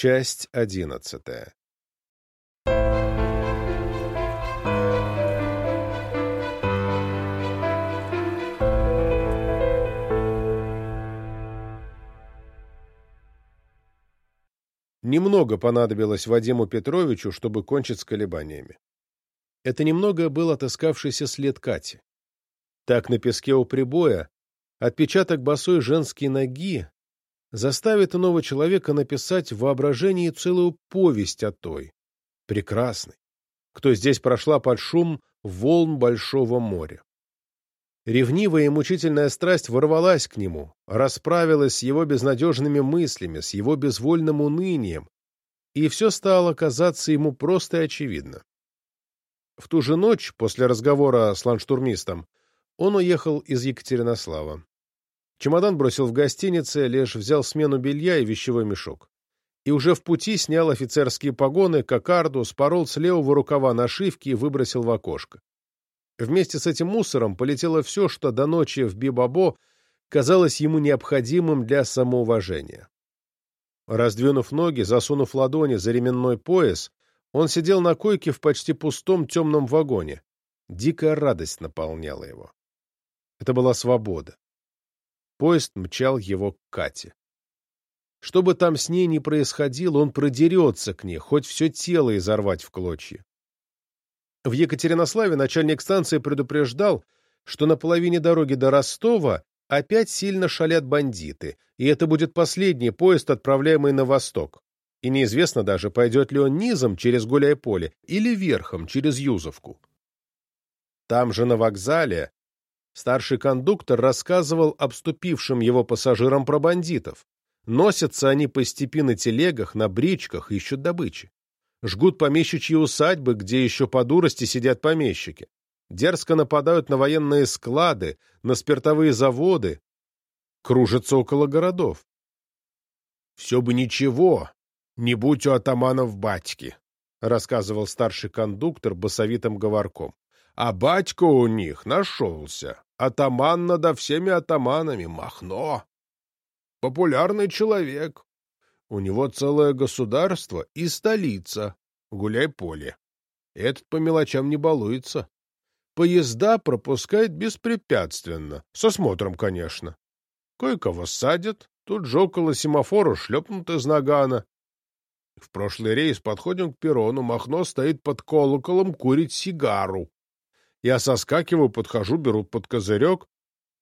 Часть одиннадцатая. Немного понадобилось Вадиму Петровичу, чтобы кончить с колебаниями. Это немного был отыскавшийся след Кати. Так на песке у прибоя отпечаток босой женской ноги заставит иного человека написать в воображении целую повесть о той, прекрасной, кто здесь прошла под шум волн Большого моря. Ревнивая и мучительная страсть ворвалась к нему, расправилась с его безнадежными мыслями, с его безвольным унынием, и все стало казаться ему просто и очевидно. В ту же ночь, после разговора с ландштурмистом, он уехал из Екатеринослава. Чемодан бросил в гостинице, лишь взял смену белья и вещевой мешок. И уже в пути снял офицерские погоны, кокарду, спорол с левого рукава нашивки и выбросил в окошко. Вместе с этим мусором полетело все, что до ночи в Бибабо казалось ему необходимым для самоуважения. Раздвинув ноги, засунув ладони за ременной пояс, он сидел на койке в почти пустом темном вагоне. Дикая радость наполняла его. Это была свобода. Поезд мчал его к Кате. Что бы там с ней ни происходило, он продерется к ней, хоть все тело изорвать в клочья. В Екатеринославе начальник станции предупреждал, что на половине дороги до Ростова опять сильно шалят бандиты, и это будет последний поезд, отправляемый на восток. И неизвестно даже, пойдет ли он низом через Гуляй-Поле или верхом через Юзовку. Там же на вокзале старший кондуктор рассказывал обступившим его пассажирам про бандитов. Носятся они по степи на телегах, на бричках, ищут добычи жгут помещичьи усадьбы, где еще по дурости сидят помещики, дерзко нападают на военные склады, на спиртовые заводы, кружатся около городов. «Все бы ничего, не будь у атаманов батьки», — рассказывал старший кондуктор басовитым говорком. «А батька у них нашелся, атаман надо всеми атаманами, Махно. Популярный человек, у него целое государство и столица. Гуляй-поле. Этот по мелочам не балуется. Поезда пропускает беспрепятственно. Со смотром, конечно. Кое-кого садят. Тут же около семафора шлепнут из нагана. В прошлый рейс подходим к перрону. Махно стоит под колоколом, курит сигару. Я соскакиваю, подхожу, беру под козырек.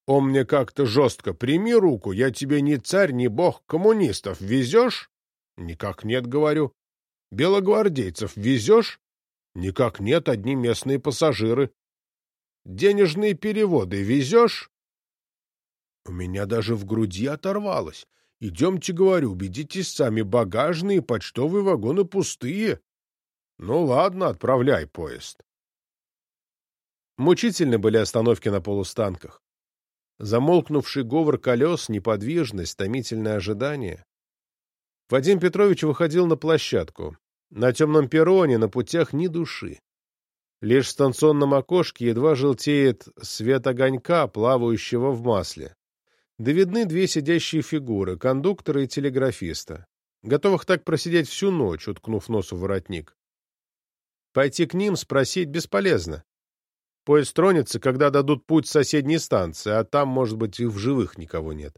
Он мне как-то жестко. Прими руку, я тебе не царь, не бог коммунистов. Везешь? Никак нет, говорю. Белогвардейцев везешь? Никак нет, одни местные пассажиры. Денежные переводы везешь? У меня даже в груди оторвалось. Идемте, говорю, убедитесь сами, багажные почтовые вагоны пустые. Ну ладно, отправляй поезд. Мучительны были остановки на полустанках. Замолкнувший говор колес, неподвижность, томительное ожидание. Вадим Петрович выходил на площадку. На темном перроне, на путях ни души. Лишь в станционном окошке едва желтеет свет огонька, плавающего в масле. Да видны две сидящие фигуры — кондуктора и телеграфиста, готовых так просидеть всю ночь, уткнув нос в воротник. Пойти к ним спросить бесполезно. Поезд тронется, когда дадут путь соседней станции, а там, может быть, и в живых никого нет.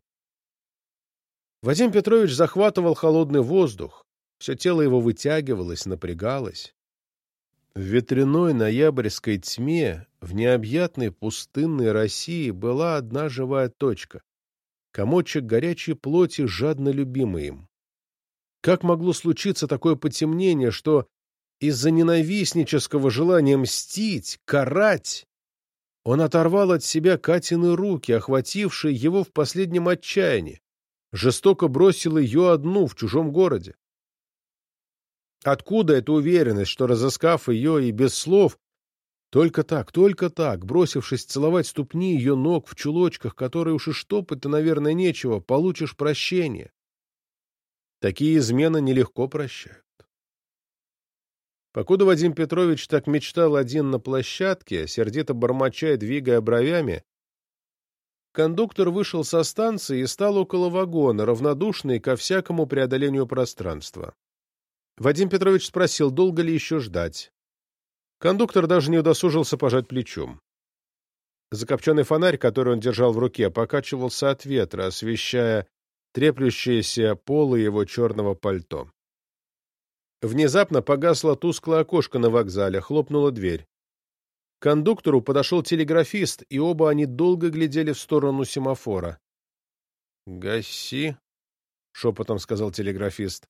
Вадим Петрович захватывал холодный воздух, все тело его вытягивалось, напрягалось. В ветряной ноябрьской тьме, в необъятной пустынной России была одна живая точка — комочек горячей плоти, жадно любимый им. Как могло случиться такое потемнение, что из-за ненавистнического желания мстить, карать. Он оторвал от себя Катины руки, охватившие его в последнем отчаянии, жестоко бросил ее одну в чужом городе. Откуда эта уверенность, что, разыскав ее и без слов, только так, только так, бросившись целовать ступни ее ног в чулочках, которые уж и штопать-то, наверное, нечего, получишь прощение? Такие измены нелегко прощают. Покуда Вадим Петрович так мечтал один на площадке, сердито бормоча и двигая бровями, кондуктор вышел со станции и стал около вагона, равнодушный ко всякому преодолению пространства. Вадим Петрович спросил, долго ли еще ждать. Кондуктор даже не удосужился пожать плечом. Закопченный фонарь, который он держал в руке, покачивался от ветра, освещая треплющиеся полы его черного пальто. Внезапно погасло тусклое окошко на вокзале, хлопнула дверь. К кондуктору подошел телеграфист, и оба они долго глядели в сторону семафора. «Гаси», — шепотом сказал телеграфист.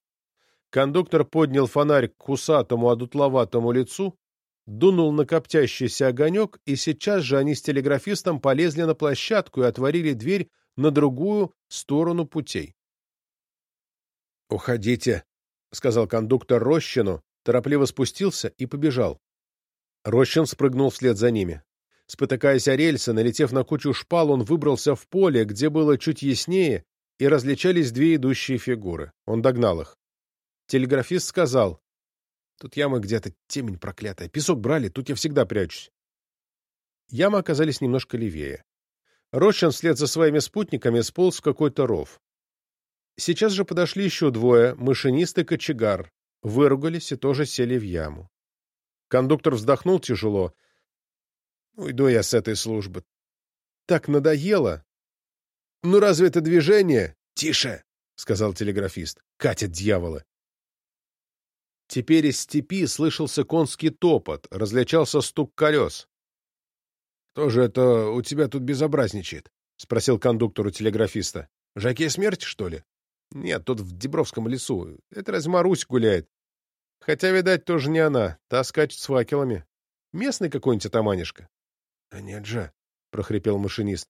Кондуктор поднял фонарь к усатому, одутловатому лицу, дунул на коптящийся огонек, и сейчас же они с телеграфистом полезли на площадку и отворили дверь на другую сторону путей. «Уходите», — сказал кондуктор Рощину, торопливо спустился и побежал. Рощин спрыгнул вслед за ними. Спотыкаясь о рельсы, налетев на кучу шпал, он выбрался в поле, где было чуть яснее, и различались две идущие фигуры. Он догнал их. Телеграфист сказал, «Тут ямы где-то, темень проклятая. Песок брали, тут я всегда прячусь». Ямы оказались немножко левее. Рощин вслед за своими спутниками сполз в какой-то ров. Сейчас же подошли еще двое, машинист и кочегар, выругались и тоже сели в яму. Кондуктор вздохнул тяжело. «Уйду я с этой службы. Так надоело. Ну разве это движение?» «Тише!» — сказал телеграфист. «Катят дьяволы!» Теперь из степи слышался конский топот, различался стук колес. «Кто же это у тебя тут безобразничает?» — спросил кондуктор у телеграфиста. «Жаке смерти, что ли?» «Нет, тут в Дебровском лесу. Это разве Марусь гуляет?» «Хотя, видать, тоже не она. Та скачет с факелами. Местный какой-нибудь атаманишка». «А нет же», — прохрипел машинист.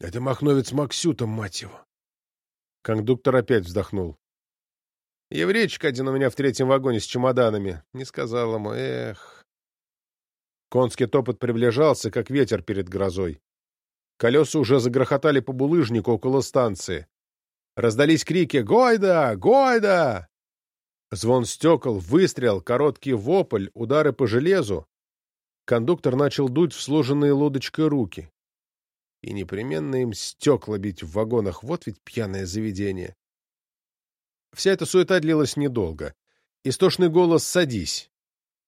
«Это махновец Максюта, мать его». Кондуктор опять вздохнул. «Еврейчик один у меня в третьем вагоне с чемоданами. Не сказал ему. Эх...» Конский топот приближался, как ветер перед грозой. Колеса уже загрохотали по булыжнику около станции. Раздались крики «Гойда! Гойда!» Звон стекол, выстрел, короткий вопль, удары по железу. Кондуктор начал дуть в сложенные лодочкой руки. И непременно им стекла бить в вагонах, вот ведь пьяное заведение. Вся эта суета длилась недолго. Истошный голос «Садись!»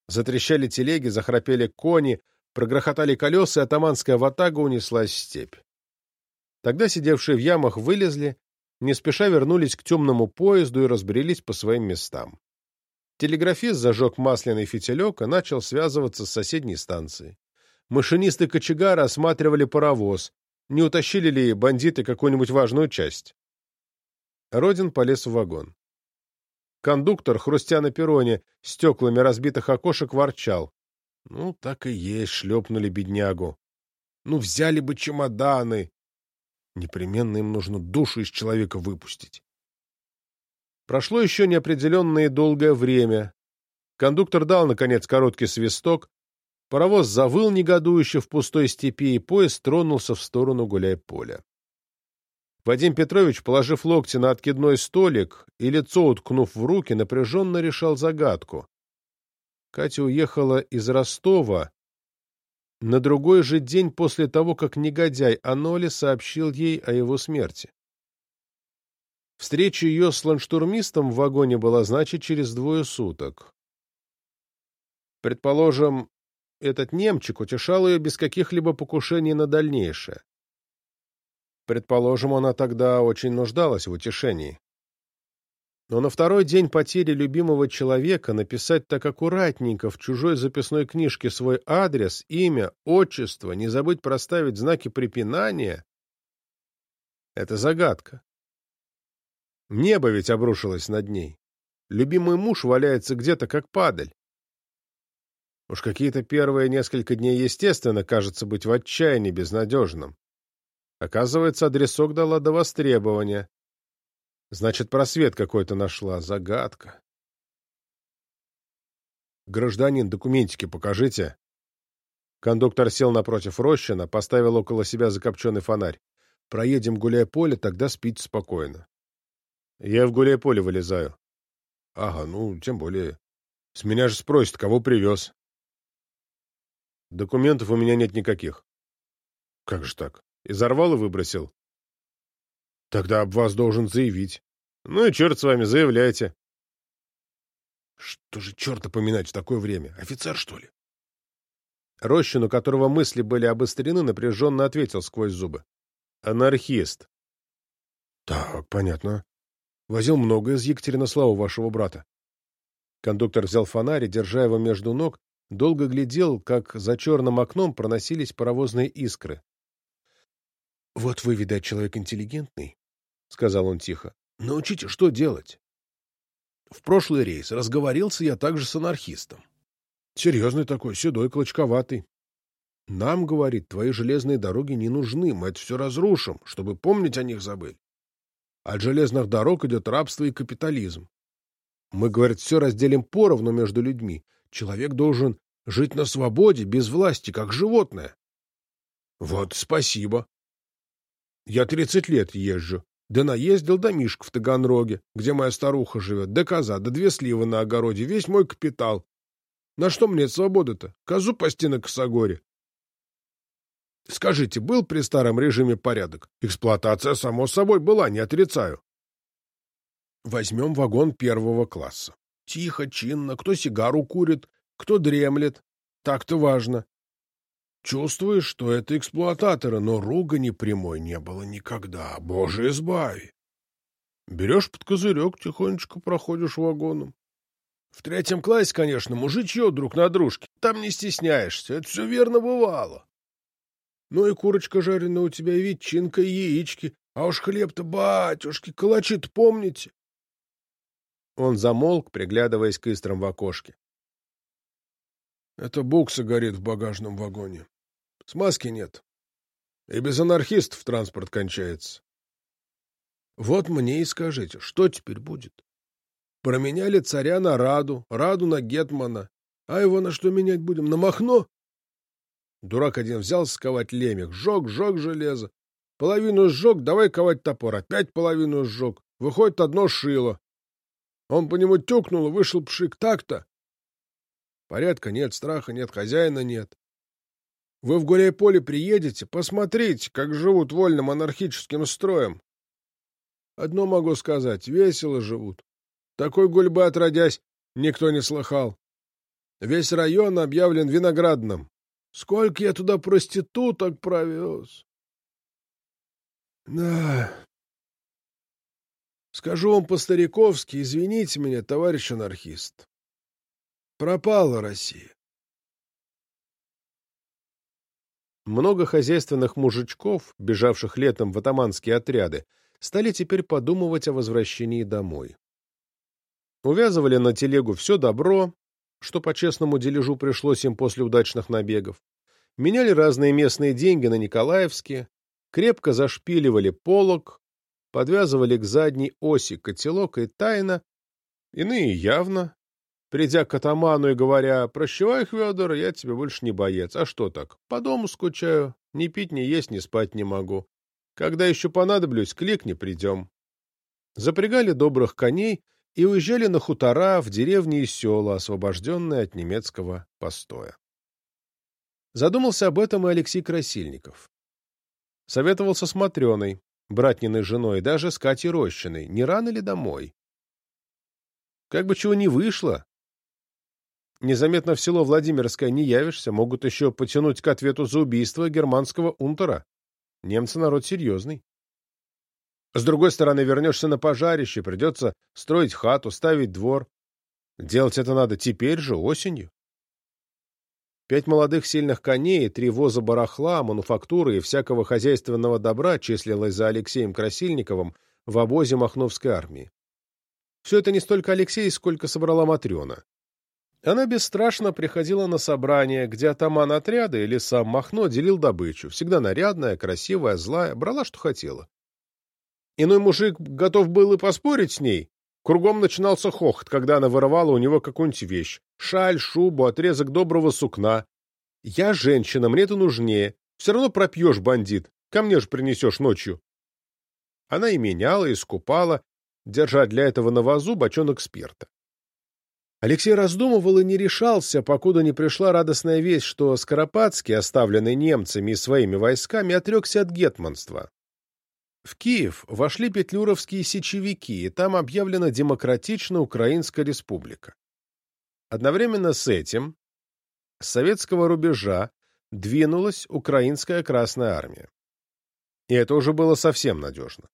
Затрещали телеги, захрапели кони, прогрохотали колеса, и атаманская ватага унеслась в степь. Тогда сидевшие в ямах вылезли, не спеша вернулись к темному поезду и разбрелись по своим местам. Телеграфист зажег масляный фитилек и начал связываться с соседней станцией. Машинисты кочегара осматривали паровоз, не утащили ли бандиты какую-нибудь важную часть. Родин полез в вагон. Кондуктор, хрустя на перроне, стеклами разбитых окошек, ворчал. Ну, так и есть, шлепнули беднягу. Ну, взяли бы чемоданы. Непременно им нужно душу из человека выпустить. Прошло еще неопределенное долгое время. Кондуктор дал, наконец, короткий свисток. Паровоз завыл негодующе в пустой степи, и поезд тронулся в сторону гуляй-поля. Вадим Петрович, положив локти на откидной столик и лицо уткнув в руки, напряженно решал загадку. Катя уехала из Ростова на другой же день после того, как негодяй Аноли сообщил ей о его смерти. Встреча ее с ланштурмистом в вагоне была, значит, через двое суток. Предположим, этот немчик утешал ее без каких-либо покушений на дальнейшее. Предположим, она тогда очень нуждалась в утешении. Но на второй день потери любимого человека написать так аккуратненько в чужой записной книжке свой адрес, имя, отчество, не забыть проставить знаки препинания — это загадка. Небо ведь обрушилось над ней. Любимый муж валяется где-то как падаль. Уж какие-то первые несколько дней, естественно, кажется быть в отчаянии безнадежным. Оказывается, адресок дала до востребования. Значит, просвет какой-то нашла. Загадка. «Гражданин, документики покажите». Кондуктор сел напротив Рощина, поставил около себя закопченный фонарь. «Проедем гуляй-поле, тогда спите спокойно». «Я в гуляй-поле вылезаю». «Ага, ну, тем более. С меня же спросят, кого привез». «Документов у меня нет никаких». «Как же так?» Изорвал и выбросил. Тогда об вас должен заявить. Ну и черт с вами, заявляйте. Что же черта поминать в такое время? Офицер, что ли? Рощин, у которого мысли были обострены, напряженно ответил сквозь зубы. Анархист. Так, понятно. Возил много из Екатеринослава вашего брата. Кондуктор взял фонарь и, держа его между ног, долго глядел, как за черным окном проносились паровозные искры. — Вот вы, видать, человек интеллигентный, — сказал он тихо. — Научите, что делать. В прошлый рейс разговорился я также с анархистом. Серьезный такой, седой, клочковатый. Нам, говорит, твои железные дороги не нужны, мы это все разрушим, чтобы помнить о них забыли. От железных дорог идет рабство и капитализм. Мы, говорит, все разделим поровну между людьми. Человек должен жить на свободе, без власти, как животное. Вот спасибо. Я тридцать лет езжу. Да наездил домишко в Таганроге, где моя старуха живет, да коза, да две сливы на огороде, весь мой капитал. На что мне свобода-то? Козу пасти на косогоре. Скажите, был при старом режиме порядок? Эксплуатация, само собой, была, не отрицаю. Возьмем вагон первого класса. Тихо, чинно, кто сигару курит, кто дремлет. Так-то важно. Чувствуешь, что это эксплуататоры, но ругани прямой не было никогда. Боже, избави! Берешь под козырек, тихонечко проходишь вагоном. В третьем классе, конечно, мужичье друг на дружке. Там не стесняешься, это все верно бывало. Ну и курочка жареная у тебя, ветчинка и яички. А уж хлеб-то, батюшки, калачи-то помните? Он замолк, приглядываясь к истрам в окошке. Это букса горит в багажном вагоне. Смазки нет. И без анархистов транспорт кончается. Вот мне и скажите, что теперь будет? Променяли царя на Раду, Раду на Гетмана. А его на что менять будем? На Махно? Дурак один взял сковать лемех, сжег, сжег железо. Половину сжег, давай ковать топор. Опять половину сжег. Выходит одно шило. Он по нему тюкнул вышел пшик. Так-то. Порядка нет, страха нет, хозяина нет. Вы в гуляй-поле приедете, посмотрите, как живут вольным анархическим строем. Одно могу сказать, весело живут. Такой гульбы отродясь никто не слыхал. Весь район объявлен виноградным. Сколько я туда проституток провез. Да. Скажу вам по-стариковски, извините меня, товарищ анархист. Пропала Россия. Много хозяйственных мужичков, бежавших летом в атаманские отряды, стали теперь подумывать о возвращении домой. Увязывали на телегу все добро, что по честному дележу пришлось им после удачных набегов, меняли разные местные деньги на Николаевские, крепко зашпиливали полог, подвязывали к задней оси котелок и тайно, иные явно, Придя к атаману и говоря, «Прощавай, Федор, я тебе больше не боец. А что так? По дому скучаю. Ни пить, ни есть, ни спать не могу. Когда еще понадоблюсь, кликни, придем». Запрягали добрых коней и уезжали на хутора в деревни и села, освобожденные от немецкого постоя. Задумался об этом и Алексей Красильников. Советовался с Матрёной, братниной женой, даже с Катей Рощиной, не рано ли домой. Как бы чего не вышло, Незаметно в село Владимирское не явишься, могут еще потянуть к ответу за убийство германского унтера. Немцы народ серьезный. С другой стороны, вернешься на пожарище, придется строить хату, ставить двор. Делать это надо теперь же, осенью. Пять молодых сильных коней, три воза барахла, мануфактуры и всякого хозяйственного добра числилось за Алексеем Красильниковым в обозе Махновской армии. Все это не столько Алексей, сколько собрала Матрена. Она бесстрашно приходила на собрания, где атаман отряда или сам Махно делил добычу, всегда нарядная, красивая, злая, брала, что хотела. Иной мужик готов был и поспорить с ней. Кругом начинался хохот, когда она воровала у него какую-нибудь вещь. Шаль, шубу, отрезок доброго сукна. «Я женщина, мне это нужнее. Все равно пропьешь, бандит. Ко мне же принесешь ночью». Она и меняла, и скупала, держа для этого на вазу бочонок спирта. Алексей раздумывал и не решался, покуда не пришла радостная весть, что Скоропадский, оставленный немцами и своими войсками, отрекся от гетманства. В Киев вошли петлюровские сечевики, и там объявлена демократичная Украинская республика. Одновременно с этим с советского рубежа двинулась украинская Красная Армия. И это уже было совсем надежно.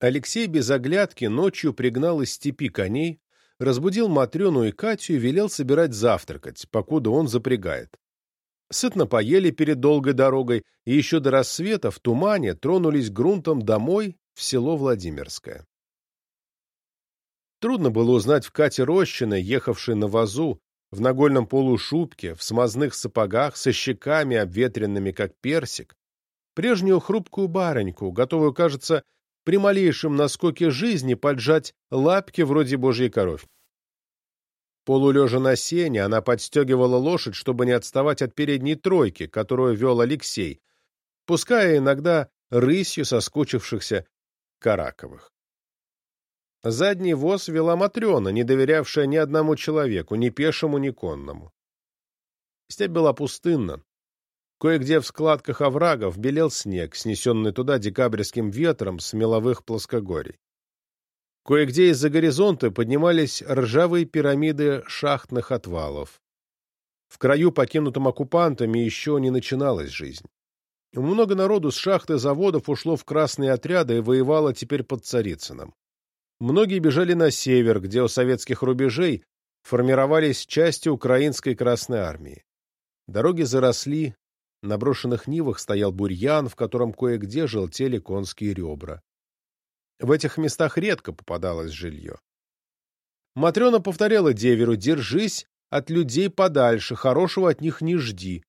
Алексей без оглядки ночью пригнал из степи коней, разбудил Матрёну и Катю и велел собирать завтракать, покуда он запрягает. Сытно поели перед долгой дорогой и еще до рассвета в тумане тронулись грунтом домой в село Владимирское. Трудно было узнать в Кате Рощиной, ехавшей на вазу, в нагольном полушубке, в смазных сапогах, со щеками, обветренными, как персик, прежнюю хрупкую барыньку, готовую, кажется, при малейшем наскоке жизни поджать лапки вроде божьей коровки. Полулежа на сене, она подстегивала лошадь, чтобы не отставать от передней тройки, которую вел Алексей, пуская иногда рысью соскучившихся Караковых. Задний воз вела Матрена, не доверявшая ни одному человеку, ни пешему, ни конному. Степь была пустынна. Кое-где в складках оврагов белел снег, снесенный туда декабрьским ветром с меловых плоскогорий. Кое-где из-за горизонта поднимались ржавые пирамиды шахтных отвалов. В краю, покинутом оккупантами, еще не начиналась жизнь. Много народу с шахты заводов ушло в красные отряды и воевало теперь под Царицыным. Многие бежали на север, где у советских рубежей формировались части украинской Красной Армии. Дороги заросли, на брошенных нивах стоял бурьян, в котором кое-где желтели конские ребра. В этих местах редко попадалось жилье. Матрена повторяла деверу «Держись от людей подальше, хорошего от них не жди».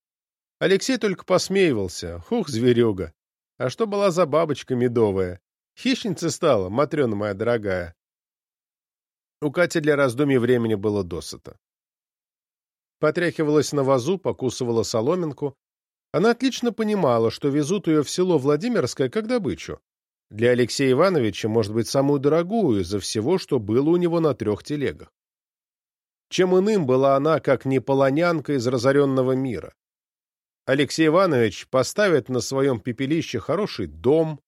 Алексей только посмеивался. «Хух, зверюга! А что была за бабочка медовая? Хищница стала, Матрена моя дорогая». У Кати для раздумий времени было досыта. Потряхивалась на вазу, покусывала соломинку. Она отлично понимала, что везут ее в село Владимирское как добычу. Для Алексея Ивановича, может быть, самую дорогую из-за всего, что было у него на трех телегах. Чем иным была она, как не полонянка из разоренного мира. Алексей Иванович поставит на своем пепелище хороший дом,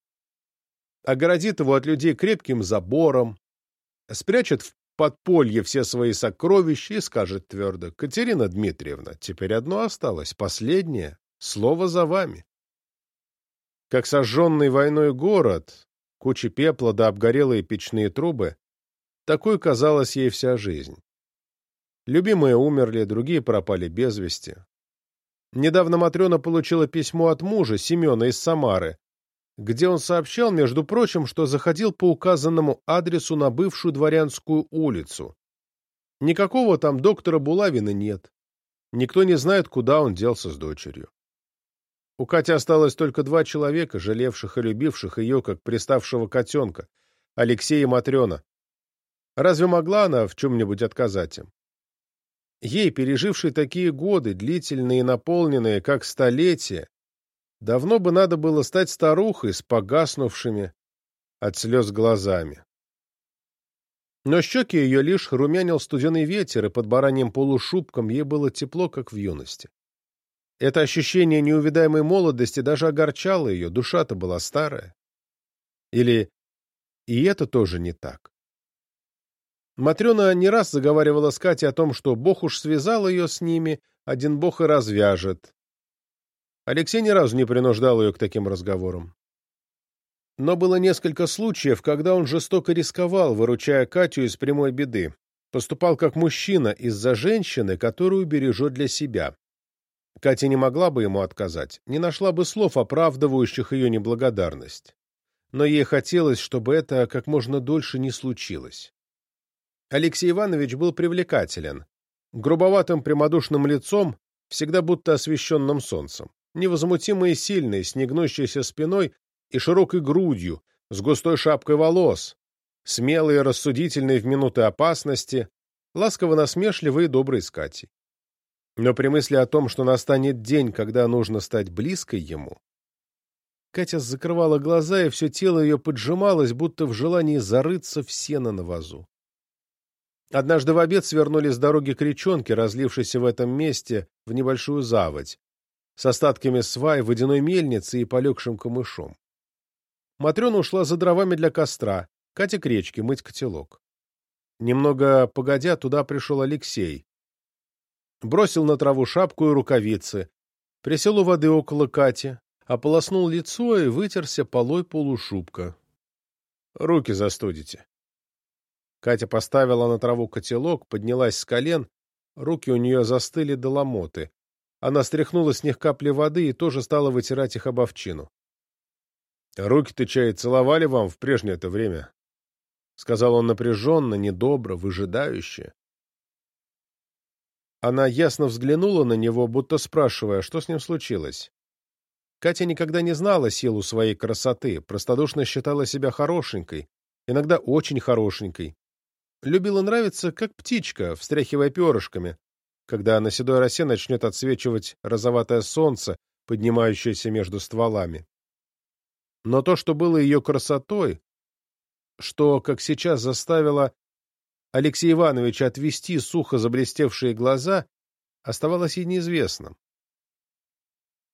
огородит его от людей крепким забором, спрячет в подполье все свои сокровища и скажет твердо, «Катерина Дмитриевна, теперь одно осталось, последнее, слово за вами» как сожженный войной город, куча пепла да обгорелые печные трубы, такой казалась ей вся жизнь. Любимые умерли, другие пропали без вести. Недавно Матрена получила письмо от мужа, Семена из Самары, где он сообщал, между прочим, что заходил по указанному адресу на бывшую дворянскую улицу. Никакого там доктора Булавина нет. Никто не знает, куда он делся с дочерью. У Кати осталось только два человека, жалевших и любивших ее, как приставшего котенка — Алексей и Матрена. Разве могла она в чем-нибудь отказать им? Ей, пережившей такие годы, длительные и наполненные, как столетия, давно бы надо было стать старухой с погаснувшими от слез глазами. Но щеки ее лишь румянил студеный ветер, и под бараньим полушубком ей было тепло, как в юности. Это ощущение неувидаемой молодости даже огорчало ее, душа-то была старая. Или и это тоже не так. Матрена не раз заговаривала с Катей о том, что Бог уж связал ее с ними, один Бог и развяжет. Алексей ни разу не принуждал ее к таким разговорам. Но было несколько случаев, когда он жестоко рисковал, выручая Катю из прямой беды. Поступал как мужчина из-за женщины, которую бережет для себя. Катя не могла бы ему отказать, не нашла бы слов, оправдывающих ее неблагодарность. Но ей хотелось, чтобы это как можно дольше не случилось. Алексей Иванович был привлекателен. Грубоватым прямодушным лицом, всегда будто освещенным солнцем. Невозмутимый и сильный, с негнущейся спиной и широкой грудью, с густой шапкой волос, смелый и рассудительный в минуты опасности, ласково-насмешливый и добрый с Катей. Но при мысли о том, что настанет день, когда нужно стать близкой ему, Катя закрывала глаза, и все тело ее поджималось, будто в желании зарыться в сено на вазу. Однажды в обед свернули с дороги к речонке, разлившейся в этом месте, в небольшую заводь, с остатками свай, водяной мельницы и полегшим камышом. Матрена ушла за дровами для костра, Катя к речке мыть котелок. Немного погодя, туда пришел Алексей. Бросил на траву шапку и рукавицы, присел у воды около Кати, ополоснул лицо и вытерся полой полушубка. «Руки застудите». Катя поставила на траву котелок, поднялась с колен, руки у нее застыли до ломоты. Она стряхнула с них капли воды и тоже стала вытирать их об овчину. «Руки-то, чай, целовали вам в прежнее-то время?» — сказал он напряженно, недобро, выжидающе. Она ясно взглянула на него, будто спрашивая, что с ним случилось. Катя никогда не знала силу своей красоты, простодушно считала себя хорошенькой, иногда очень хорошенькой. Любила нравиться, как птичка, встряхивая перышками, когда на седой росе начнет отсвечивать розоватое солнце, поднимающееся между стволами. Но то, что было ее красотой, что, как сейчас, заставило Алексея Ивановича отвести сухо заблестевшие глаза, оставалось ей неизвестным.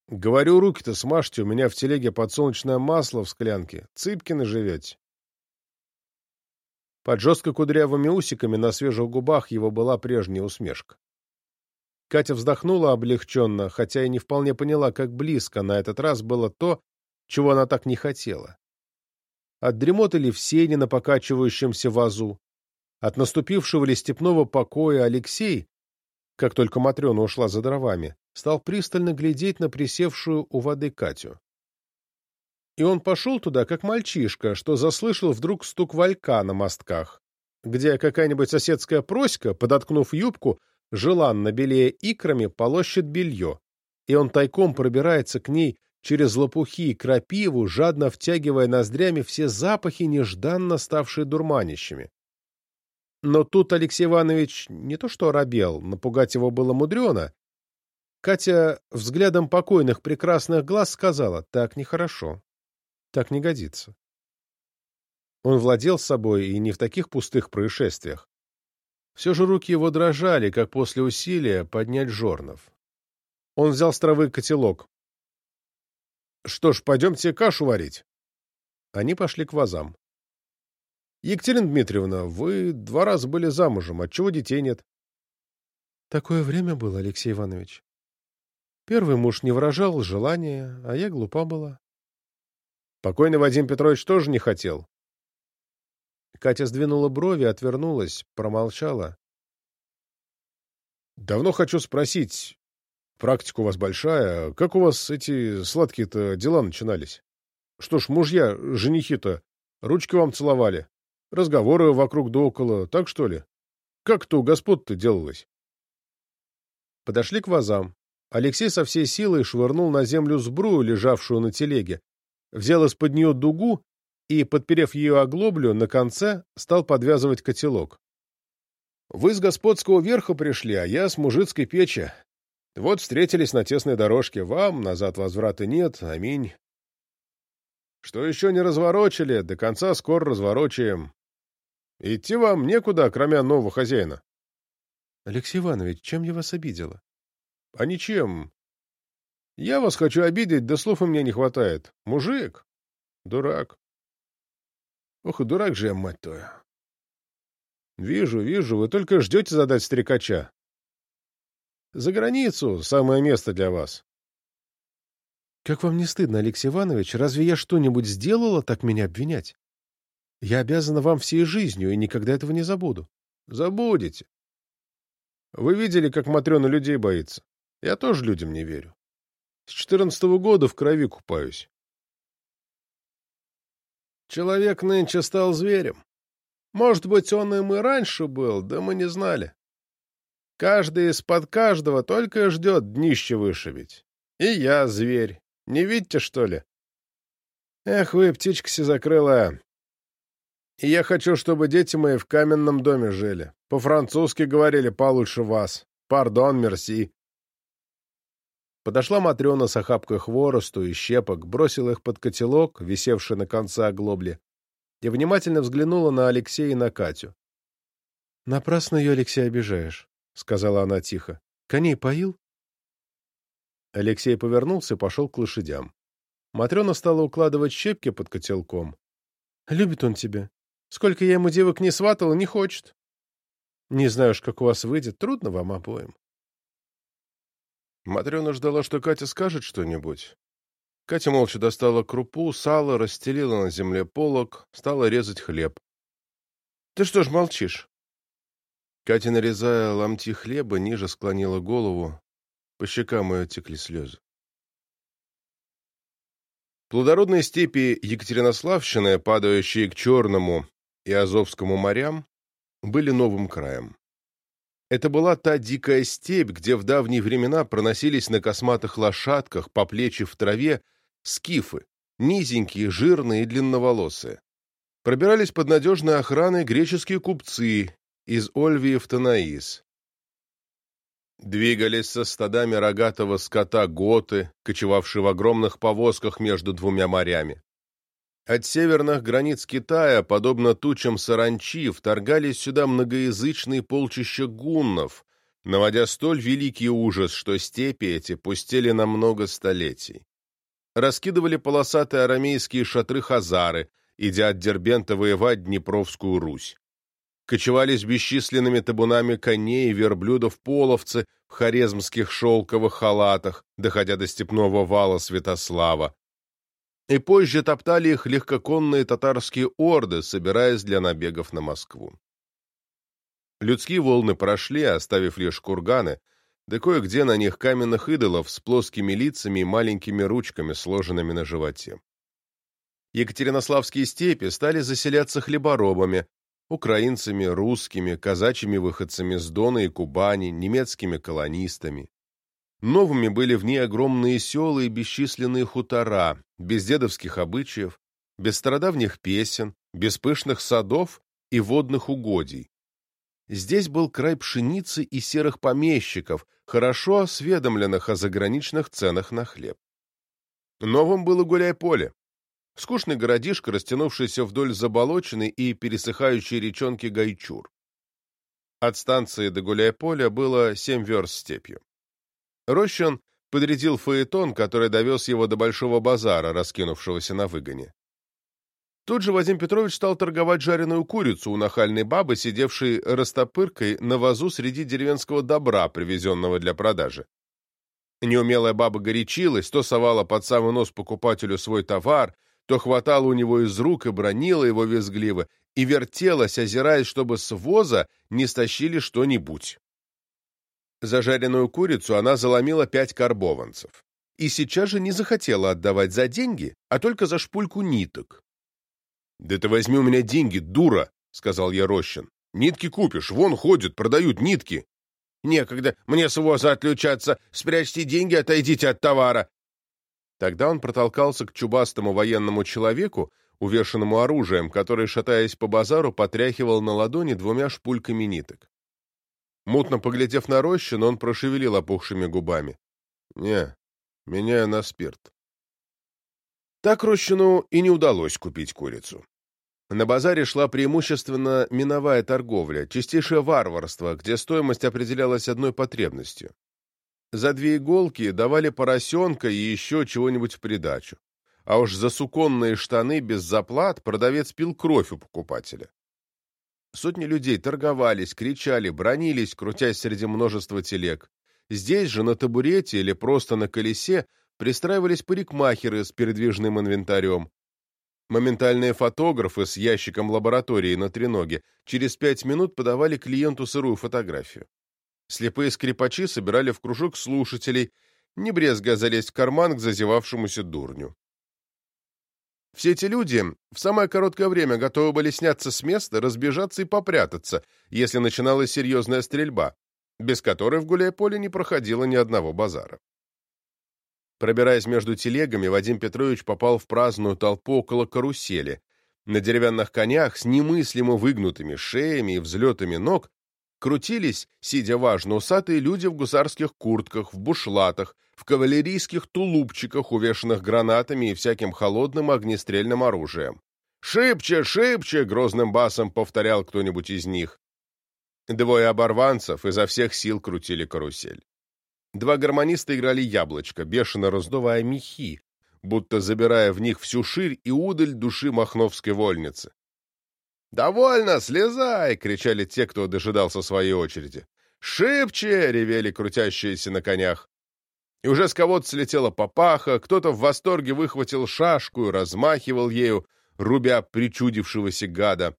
«Говорю, руки-то смажьте, у меня в телеге подсолнечное масло в склянке. Цыпкины живете». Под жестко кудрявыми усиками на свежих губах его была прежняя усмешка. Катя вздохнула облегченно, хотя и не вполне поняла, как близко на этот раз было то, чего она так не хотела. От дремоты ли в сене на покачивающемся вазу, от наступившего ли степного покоя Алексей, как только Матрена ушла за дровами, стал пристально глядеть на присевшую у воды Катю. И он пошел туда, как мальчишка, что заслышал вдруг стук валька на мостках, где какая-нибудь соседская проська, подоткнув юбку, желанно белее икрами, полощет белье, и он тайком пробирается к ней через лопухи и крапиву, жадно втягивая ноздрями все запахи, нежданно ставшие дурманищами. Но тут Алексей Иванович не то что оробел, напугать его было мудрено. Катя взглядом покойных прекрасных глаз сказала, так нехорошо, так не годится. Он владел собой и не в таких пустых происшествиях. Все же руки его дрожали, как после усилия поднять жорнов. Он взял с травы котелок. — Что ж, пойдемте кашу варить. Они пошли к вазам. Екатерина Дмитриевна, вы два раза были замужем, отчего детей нет? Такое время было, Алексей Иванович. Первый муж не выражал желания, а я глупа была. Покойный Вадим Петрович тоже не хотел. Катя сдвинула брови, отвернулась, промолчала. Давно хочу спросить, практика у вас большая, как у вас эти сладкие-то дела начинались? Что ж, мужья, женихи-то, ручки вам целовали? Разговоры вокруг да около, так что ли? Как-то у господ-то делалось. Подошли к вазам. Алексей со всей силой швырнул на землю сбрую, лежавшую на телеге, взял из-под нее дугу и, подперев ее оглоблю, на конце стал подвязывать котелок. «Вы с господского верха пришли, а я с мужицкой печи. Вот встретились на тесной дорожке. Вам назад возврата нет. Аминь. Что еще не разворочили, до конца скоро разворочаем. Идти вам некуда, кроме нового хозяина. — Алексей Иванович, чем я вас обидела? — А ничем. Я вас хочу обидеть, да слов у меня не хватает. Мужик? Дурак. Ох и дурак же я, мать твою. Вижу, вижу, вы только ждете задать стрекача. За границу самое место для вас. Как вам не стыдно, Алексей Иванович? Разве я что-нибудь сделала так меня обвинять? Я обязана вам всей жизнью и никогда этого не забуду. Забудете. Вы видели, как Матрена людей боится? Я тоже людям не верю. С четырнадцатого года в крови купаюсь. Человек нынче стал зверем. Может быть, он им и раньше был, да мы не знали. Каждый из-под каждого только ждет днище вышибить. И я зверь. Не видите, что ли? Эх вы, птичка закрыла. И я хочу, чтобы дети мои в каменном доме жили. По-французски говорили получше вас. Пардон, мерси. Подошла Матрена с охапкой хворосту и щепок, бросила их под котелок, висевший на конце оглобли, и внимательно взглянула на Алексея и на Катю. — Напрасно ее, Алексей, обижаешь, — сказала она тихо. — Коней поил? Алексей повернулся и пошел к лошадям. Матрена стала укладывать щепки под котелком. — Любит он тебя, Сколько я ему девок не сватал, не хочет. Не знаю уж, как у вас выйдет, трудно вам обоим. Матрена ждала, что Катя скажет что-нибудь. Катя молча достала крупу, сало, расстелила на земле полок, стала резать хлеб. — Ты что ж молчишь? Катя, нарезая ломти хлеба, ниже склонила голову. По щекам ее текли слезы. Плодородные степи Екатеринославщины, падающие к Черному и Азовскому морям, были новым краем. Это была та дикая степь, где в давние времена проносились на косматых лошадках по плечи в траве скифы, низенькие, жирные и длинноволосые. Пробирались под надежной охраной греческие купцы из Ольвии в Танаис. Двигались со стадами рогатого скота готы, кочевавшие в огромных повозках между двумя морями. От северных границ Китая, подобно тучам саранчи, вторгались сюда многоязычные полчища гуннов, наводя столь великий ужас, что степи эти пустели на много столетий. Раскидывали полосатые арамейские шатры хазары, идя от Дербента воевать Днепровскую Русь кочевали с бесчисленными табунами коней и верблюдов половцы в хорезмских шелковых халатах, доходя до степного вала Святослава. И позже топтали их легкоконные татарские орды, собираясь для набегов на Москву. Людские волны прошли, оставив лишь курганы, да кое-где на них каменных идолов с плоскими лицами и маленькими ручками, сложенными на животе. Екатеринославские степи стали заселяться хлеборобами, украинцами, русскими, казачьими выходцами с Дона и Кубани, немецкими колонистами. Новыми были в ней огромные села и бесчисленные хутора, без дедовских обычаев, без стародавних песен, без пышных садов и водных угодий. Здесь был край пшеницы и серых помещиков, хорошо осведомленных о заграничных ценах на хлеб. Новым было гуляй-поле, Скучный городишко, растянувшийся вдоль заболоченной и пересыхающей речонки Гайчур. От станции до Гуляй-Поля было семь верст степью. Рощин подрядил фаэтон, который довез его до Большого базара, раскинувшегося на выгоне. Тут же Вадим Петрович стал торговать жареную курицу у нахальной бабы, сидевшей растопыркой на вазу среди деревенского добра, привезенного для продажи. Неумелая баба горячилась, то совала под самый нос покупателю свой товар — то хватала у него из рук и бронила его визгливо, и вертелась, озираясь, чтобы с воза не стащили что-нибудь. Зажаренную курицу она заломила пять карбованцев. И сейчас же не захотела отдавать за деньги, а только за шпульку ниток. «Да ты возьми у меня деньги, дура!» — сказал я Рощин. «Нитки купишь, вон ходят, продают нитки». «Некогда мне с воза отлучаться, спрячьте деньги, отойдите от товара», Тогда он протолкался к чубастому военному человеку, увешанному оружием, который, шатаясь по базару, потряхивал на ладони двумя шпульками ниток. Мутно поглядев на Рощину, он прошевелил опухшими губами. «Не, меняю на спирт». Так Рощину и не удалось купить курицу. На базаре шла преимущественно миновая торговля, чистейшее варварство, где стоимость определялась одной потребностью за две иголки давали поросенка и еще чего-нибудь в придачу. А уж за суконные штаны без заплат продавец пил кровь у покупателя. Сотни людей торговались, кричали, бронились, крутясь среди множества телег. Здесь же, на табурете или просто на колесе, пристраивались парикмахеры с передвижным инвентарем. Моментальные фотографы с ящиком лаборатории на треноге через пять минут подавали клиенту сырую фотографию. Слепые скрипачи собирали в кружок слушателей, не брезга залезть в карман к зазевавшемуся дурню. Все эти люди в самое короткое время готовы были сняться с места, разбежаться и попрятаться, если начиналась серьезная стрельба, без которой в гуляй-поле не проходило ни одного базара. Пробираясь между телегами, Вадим Петрович попал в праздную толпу около карусели. На деревянных конях с немыслимо выгнутыми шеями и взлетами ног крутились, сидя важно, усатые люди в гусарских куртках, в бушлатах, в кавалерийских тулупчиках, увешанных гранатами и всяким холодным огнестрельным оружием. «Шибче, шибче!» — грозным басом повторял кто-нибудь из них. Двое оборванцев изо всех сил крутили карусель. Два гармониста играли яблочко, бешено раздувая мехи, будто забирая в них всю ширь и удаль души махновской вольницы. «Довольно, слезай!» — кричали те, кто дожидался своей очереди. «Шибче!» — ревели крутящиеся на конях. И уже с кого-то слетела папаха, кто-то в восторге выхватил шашку и размахивал ею, рубя причудившегося гада.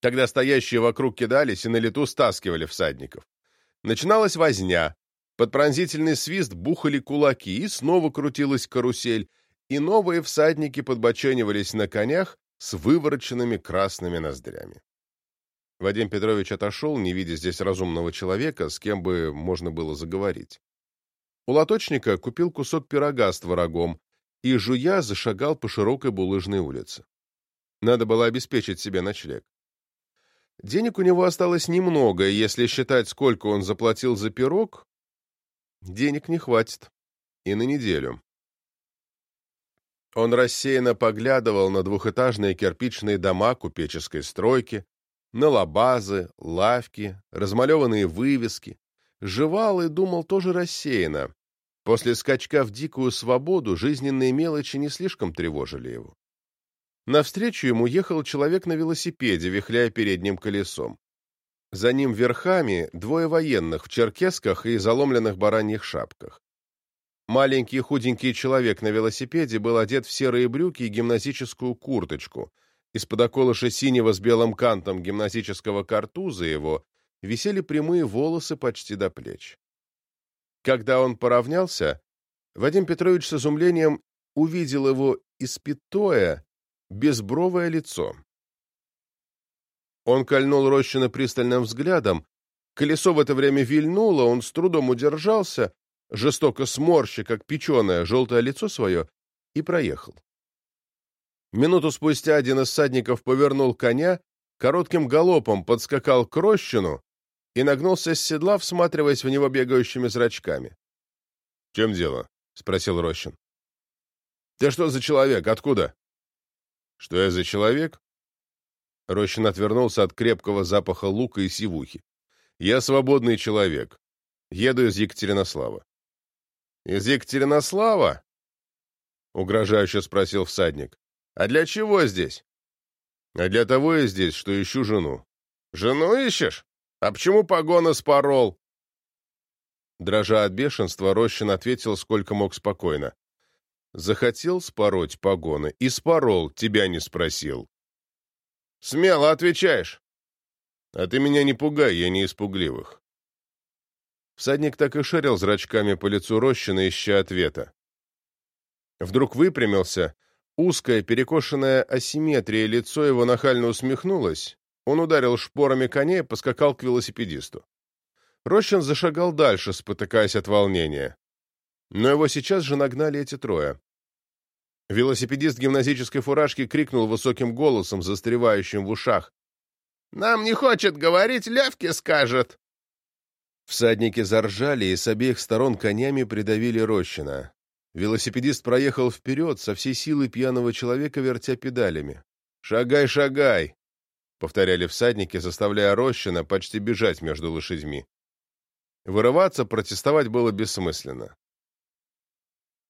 Тогда стоящие вокруг кидались и на лету стаскивали всадников. Начиналась возня. Под пронзительный свист бухали кулаки, и снова крутилась карусель, и новые всадники подбоченивались на конях с вывороченными красными ноздрями. Вадим Петрович отошел, не видя здесь разумного человека, с кем бы можно было заговорить. У лоточника купил кусок пирога с творогом и, жуя, зашагал по широкой булыжной улице. Надо было обеспечить себе ночлег. Денег у него осталось немного, и если считать, сколько он заплатил за пирог, денег не хватит. И на неделю. Он рассеянно поглядывал на двухэтажные кирпичные дома купеческой стройки, на лабазы, лавки, размалеванные вывески. Жевал и думал тоже рассеянно. После скачка в дикую свободу жизненные мелочи не слишком тревожили его. Навстречу ему ехал человек на велосипеде, вихляя передним колесом. За ним верхами двое военных в черкесках и заломленных бараньих шапках. Маленький худенький человек на велосипеде был одет в серые брюки и гимназическую курточку. Из-под околыша синего с белым кантом гимназического картуза его висели прямые волосы почти до плеч. Когда он поравнялся, Вадим Петрович с изумлением увидел его испятое, безбровое лицо. Он кольнул Рощина пристальным взглядом, колесо в это время вильнуло, он с трудом удержался, жестоко сморщи, как печеное, желтое лицо свое, и проехал. Минуту спустя один из садников повернул коня, коротким галопом подскакал к Рощину и нагнулся с седла, всматриваясь в него бегающими зрачками. — В чем дело? — спросил Рощин. — Ты что за человек? Откуда? — Что я за человек? Рощин отвернулся от крепкого запаха лука и сивухи. — Я свободный человек. Еду из Екатеринослава. «Из Екатеринослава?» — угрожающе спросил всадник. «А для чего здесь?» «А для того я здесь, что ищу жену». «Жену ищешь? А почему погоны спорол?» Дрожа от бешенства, Рощин ответил, сколько мог спокойно. «Захотел спороть погоны и спорол, тебя не спросил». «Смело отвечаешь». «А ты меня не пугай, я не испугливых. Всадник так и шарил зрачками по лицу Рощина, ища ответа. Вдруг выпрямился, узкое, перекошенное асимметрия лицо его нахально усмехнулось, он ударил шпорами коней и поскакал к велосипедисту. Рощин зашагал дальше, спотыкаясь от волнения. Но его сейчас же нагнали эти трое. Велосипедист гимназической фуражки крикнул высоким голосом, застревающим в ушах. «Нам не хочет говорить, лявки скажет!» Всадники заржали и с обеих сторон конями придавили Рощина. Велосипедист проехал вперед, со всей силой пьяного человека вертя педалями. «Шагай, шагай!» — повторяли всадники, заставляя Рощина почти бежать между лошадьми. Вырываться, протестовать было бессмысленно.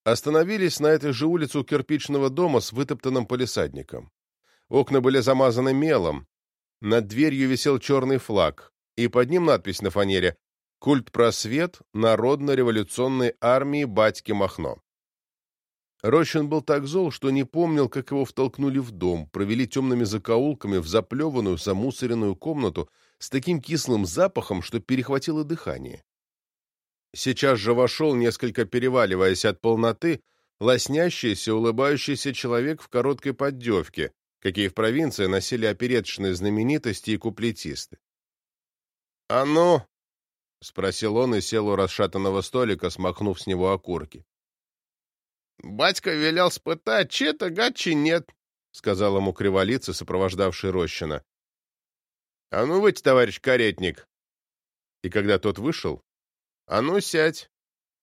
Остановились на этой же улице у кирпичного дома с вытоптанным полисадником. Окна были замазаны мелом, над дверью висел черный флаг, и под ним надпись на фанере Культ-просвет Народно-революционной армии батьки Махно. Рощин был так зол, что не помнил, как его втолкнули в дом, провели темными закоулками в заплеванную, замусоренную комнату с таким кислым запахом, что перехватило дыхание. Сейчас же вошел, несколько переваливаясь от полноты, лоснящийся, улыбающийся человек в короткой поддевке, какие в провинции носили опереточные знаменитости и куплетисты. — А ну, — спросил он и сел у расшатанного столика, смахнув с него окурки. — Батька велел спытать, че-то гачи нет, — сказал ему криволица, сопровождавший Рощина. — А ну выйти, товарищ каретник. И когда тот вышел, — А ну сядь.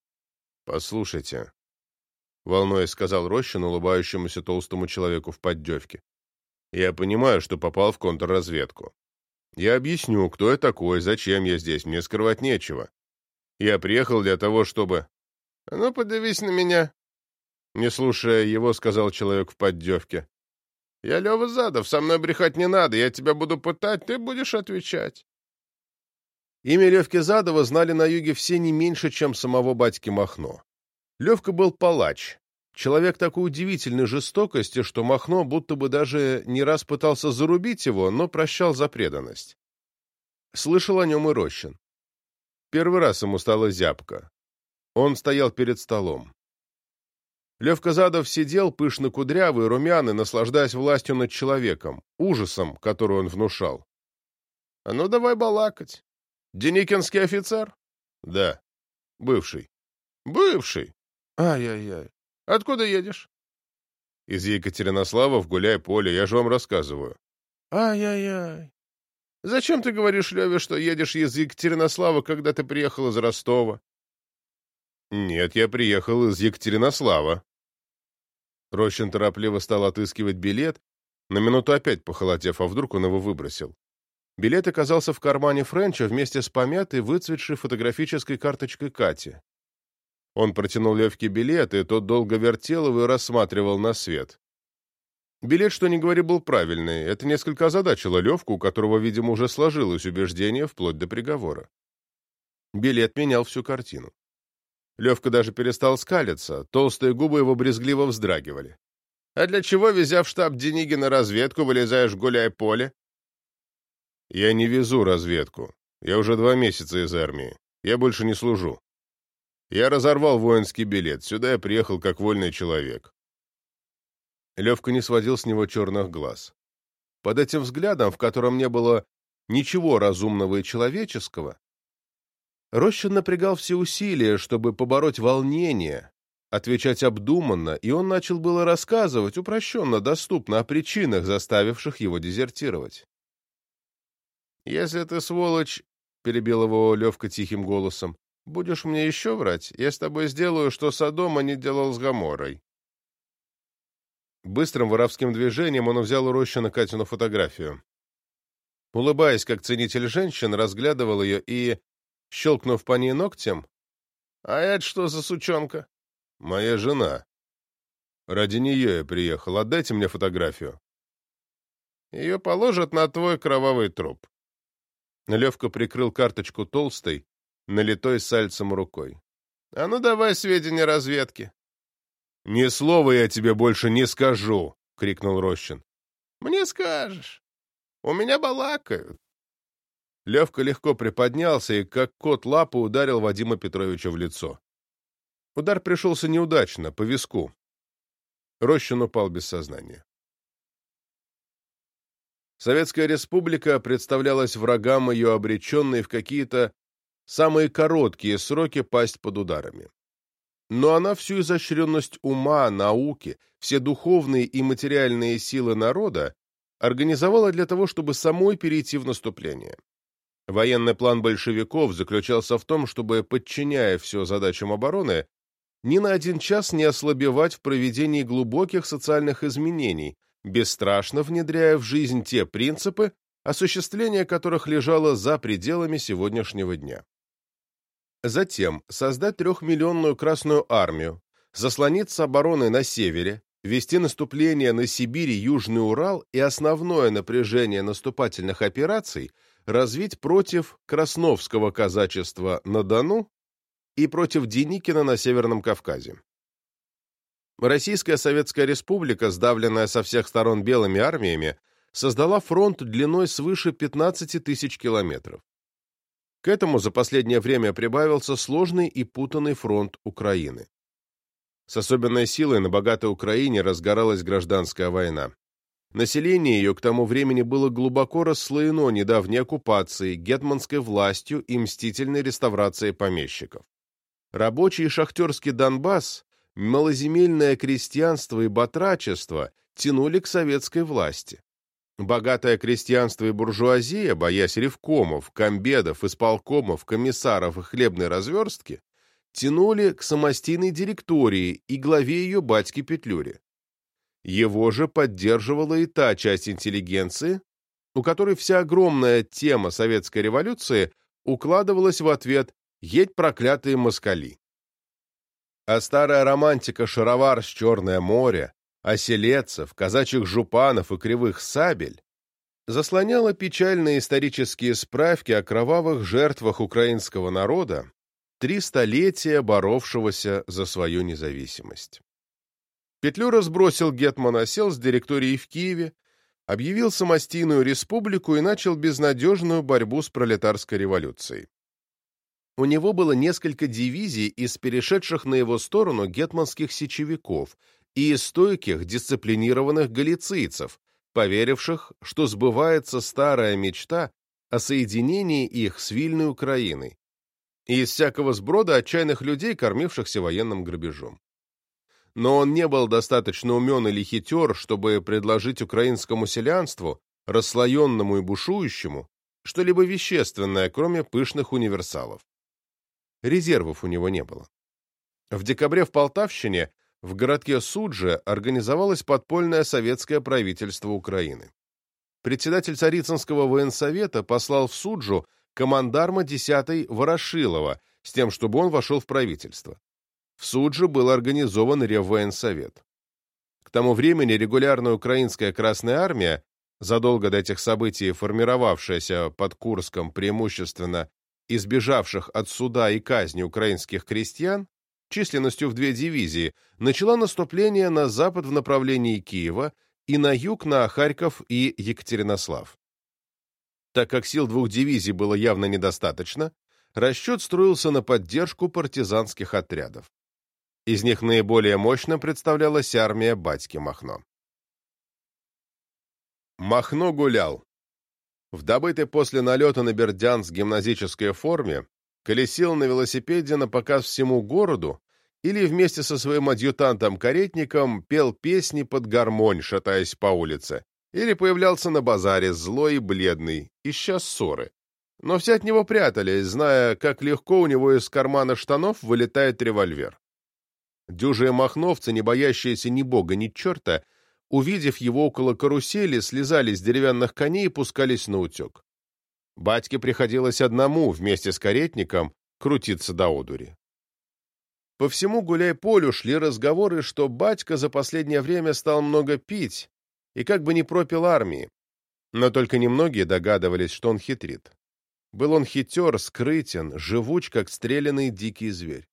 — Послушайте, — волнуясь сказал Рощин улыбающемуся толстому человеку в поддевке. — Я понимаю, что попал в контрразведку. Я объясню, кто я такой, зачем я здесь, мне скрывать нечего. Я приехал для того, чтобы... А ну, подавись на меня. Не слушая его, сказал человек в поддевке. Я Лева Задов, со мной брехать не надо, я тебя буду пытать, ты будешь отвечать. Имя Левки Задова знали на юге все не меньше, чем самого батьки Махно. Левка был палач, человек такой удивительной жестокости, что Махно будто бы даже не раз пытался зарубить его, но прощал за преданность. Слышал о нем и Рощин. Первый раз ему стало зябко. Он стоял перед столом. Левка Задов сидел, пышно кудрявый, румяный, наслаждаясь властью над человеком, ужасом, который он внушал. — А ну давай балакать. Деникинский офицер? — Да. Бывший. — Бывший? Ай-яй-яй. Откуда едешь? — Из Екатеринослава в Гуляй-Поле, я же вам рассказываю. — Ай-яй-яй. Зачем ты говоришь Леве, что едешь из Екатеринослава, когда ты приехал из Ростова? Нет, я приехал из Екатеринослава. Рощин торопливо стал отыскивать билет, на минуту опять похолодев, а вдруг он его выбросил. Билет оказался в кармане Френча вместе с помятой, выцветшей фотографической карточкой Кати. Он протянул Левке билет, и тот долго вертел его и рассматривал на свет. Билет, что ни говори, был правильный. Это несколько озадачило Левку, у которого, видимо, уже сложилось убеждение вплоть до приговора. Билет менял всю картину. Левка даже перестал скалиться, толстые губы его брезгливо вздрагивали. «А для чего, везя в штаб Дениги на разведку, вылезаешь гуляй поле?» «Я не везу разведку. Я уже два месяца из армии. Я больше не служу. Я разорвал воинский билет. Сюда я приехал как вольный человек. Левка не сводил с него черных глаз. Под этим взглядом, в котором не было ничего разумного и человеческого, Рощин напрягал все усилия, чтобы побороть волнение, отвечать обдуманно, и он начал было рассказывать, упрощенно, доступно, о причинах, заставивших его дезертировать. «Если ты, сволочь, — перебил его Левка тихим голосом, — будешь мне еще врать, я с тобой сделаю, что Содома не делал с Гаморой. Быстрым воровским движением он взял у Рощина Катину фотографию. Улыбаясь, как ценитель женщин, разглядывал ее и, щелкнув по ней ногтем, «А это что за сучонка?» «Моя жена. Ради нее я приехал. Отдайте мне фотографию». «Ее положат на твой кровавый труп». Левка прикрыл карточку толстой, налитой сальцем рукой. «А ну давай сведения разведки». «Ни слова я тебе больше не скажу!» — крикнул Рощин. «Мне скажешь. У меня балакают». Левка легко приподнялся и, как кот лапы, ударил Вадима Петровича в лицо. Удар пришелся неудачно, по виску. Рощин упал без сознания. Советская республика представлялась врагам ее обреченной в какие-то самые короткие сроки пасть под ударами. Но она всю изощренность ума, науки, все духовные и материальные силы народа организовала для того, чтобы самой перейти в наступление. Военный план большевиков заключался в том, чтобы, подчиняя все задачам обороны, ни на один час не ослабевать в проведении глубоких социальных изменений, бесстрашно внедряя в жизнь те принципы, осуществление которых лежало за пределами сегодняшнего дня. Затем создать трехмиллионную Красную армию, заслониться обороной на севере, вести наступление на Сибирь и Южный Урал и основное напряжение наступательных операций развить против Красновского казачества на Дону и против Деникина на Северном Кавказе. Российская Советская Республика, сдавленная со всех сторон белыми армиями, создала фронт длиной свыше 15 тысяч километров. К этому за последнее время прибавился сложный и путанный фронт Украины. С особенной силой на богатой Украине разгоралась гражданская война. Население ее к тому времени было глубоко расслоено недавней оккупацией, гетманской властью и мстительной реставрацией помещиков. Рабочий и шахтерский Донбасс, малоземельное крестьянство и батрачество тянули к советской власти. Богатое крестьянство и буржуазия, боясь ревкомов, комбедов, исполкомов, комиссаров и хлебной разверстки, тянули к самостийной директории и главе ее батьки Петлюре. Его же поддерживала и та часть интеллигенции, у которой вся огромная тема советской революции укладывалась в ответ «Едь, проклятые москали». А старая романтика «Шаровар с Черное море», оселедцев, казачьих жупанов и кривых сабель, заслоняла печальные исторические справки о кровавых жертвах украинского народа, три столетия боровшегося за свою независимость. Петлюра сбросил Гетмана, сел с директорией в Киеве, объявил самостийную республику и начал безнадежную борьбу с пролетарской революцией. У него было несколько дивизий из перешедших на его сторону гетманских сечевиков и из стойких, дисциплинированных галицийцев, поверивших, что сбывается старая мечта о соединении их с вильной Украиной, и из всякого сброда отчаянных людей, кормившихся военным грабежом. Но он не был достаточно умен или хитер, чтобы предложить украинскому селянству, расслоенному и бушующему, что-либо вещественное, кроме пышных универсалов. Резервов у него не было. В декабре в Полтавщине в городке Судже организовалось подпольное советское правительство Украины. Председатель Царицынского военсовета послал в Суджу командарма 10-й Ворошилова с тем, чтобы он вошел в правительство. В Судже был организован Реввоенсовет. К тому времени регулярная украинская Красная Армия, задолго до этих событий формировавшаяся под Курском преимущественно избежавших от суда и казни украинских крестьян, численностью в две дивизии, начала наступление на запад в направлении Киева и на юг на Харьков и Екатеринослав. Так как сил двух дивизий было явно недостаточно, расчет строился на поддержку партизанских отрядов. Из них наиболее мощно представлялась армия батьки Махно. Махно гулял. В добытой после налета на Бердянск гимназической форме колесил на велосипеде на показ всему городу или вместе со своим адъютантом-каретником пел песни под гармонь, шатаясь по улице, или появлялся на базаре злой и бледный, ища ссоры. Но все от него прятались, зная, как легко у него из кармана штанов вылетает револьвер. Дюжие махновцы, не боящиеся ни бога, ни черта, увидев его около карусели, слезали с деревянных коней и пускались на утек. Батьке приходилось одному, вместе с каретником, крутиться до одури. По всему гуляй-полю шли разговоры, что батька за последнее время стал много пить и как бы не пропил армии. Но только немногие догадывались, что он хитрит. Был он хитер, скрытен, живуч, как стрелянный дикий зверь.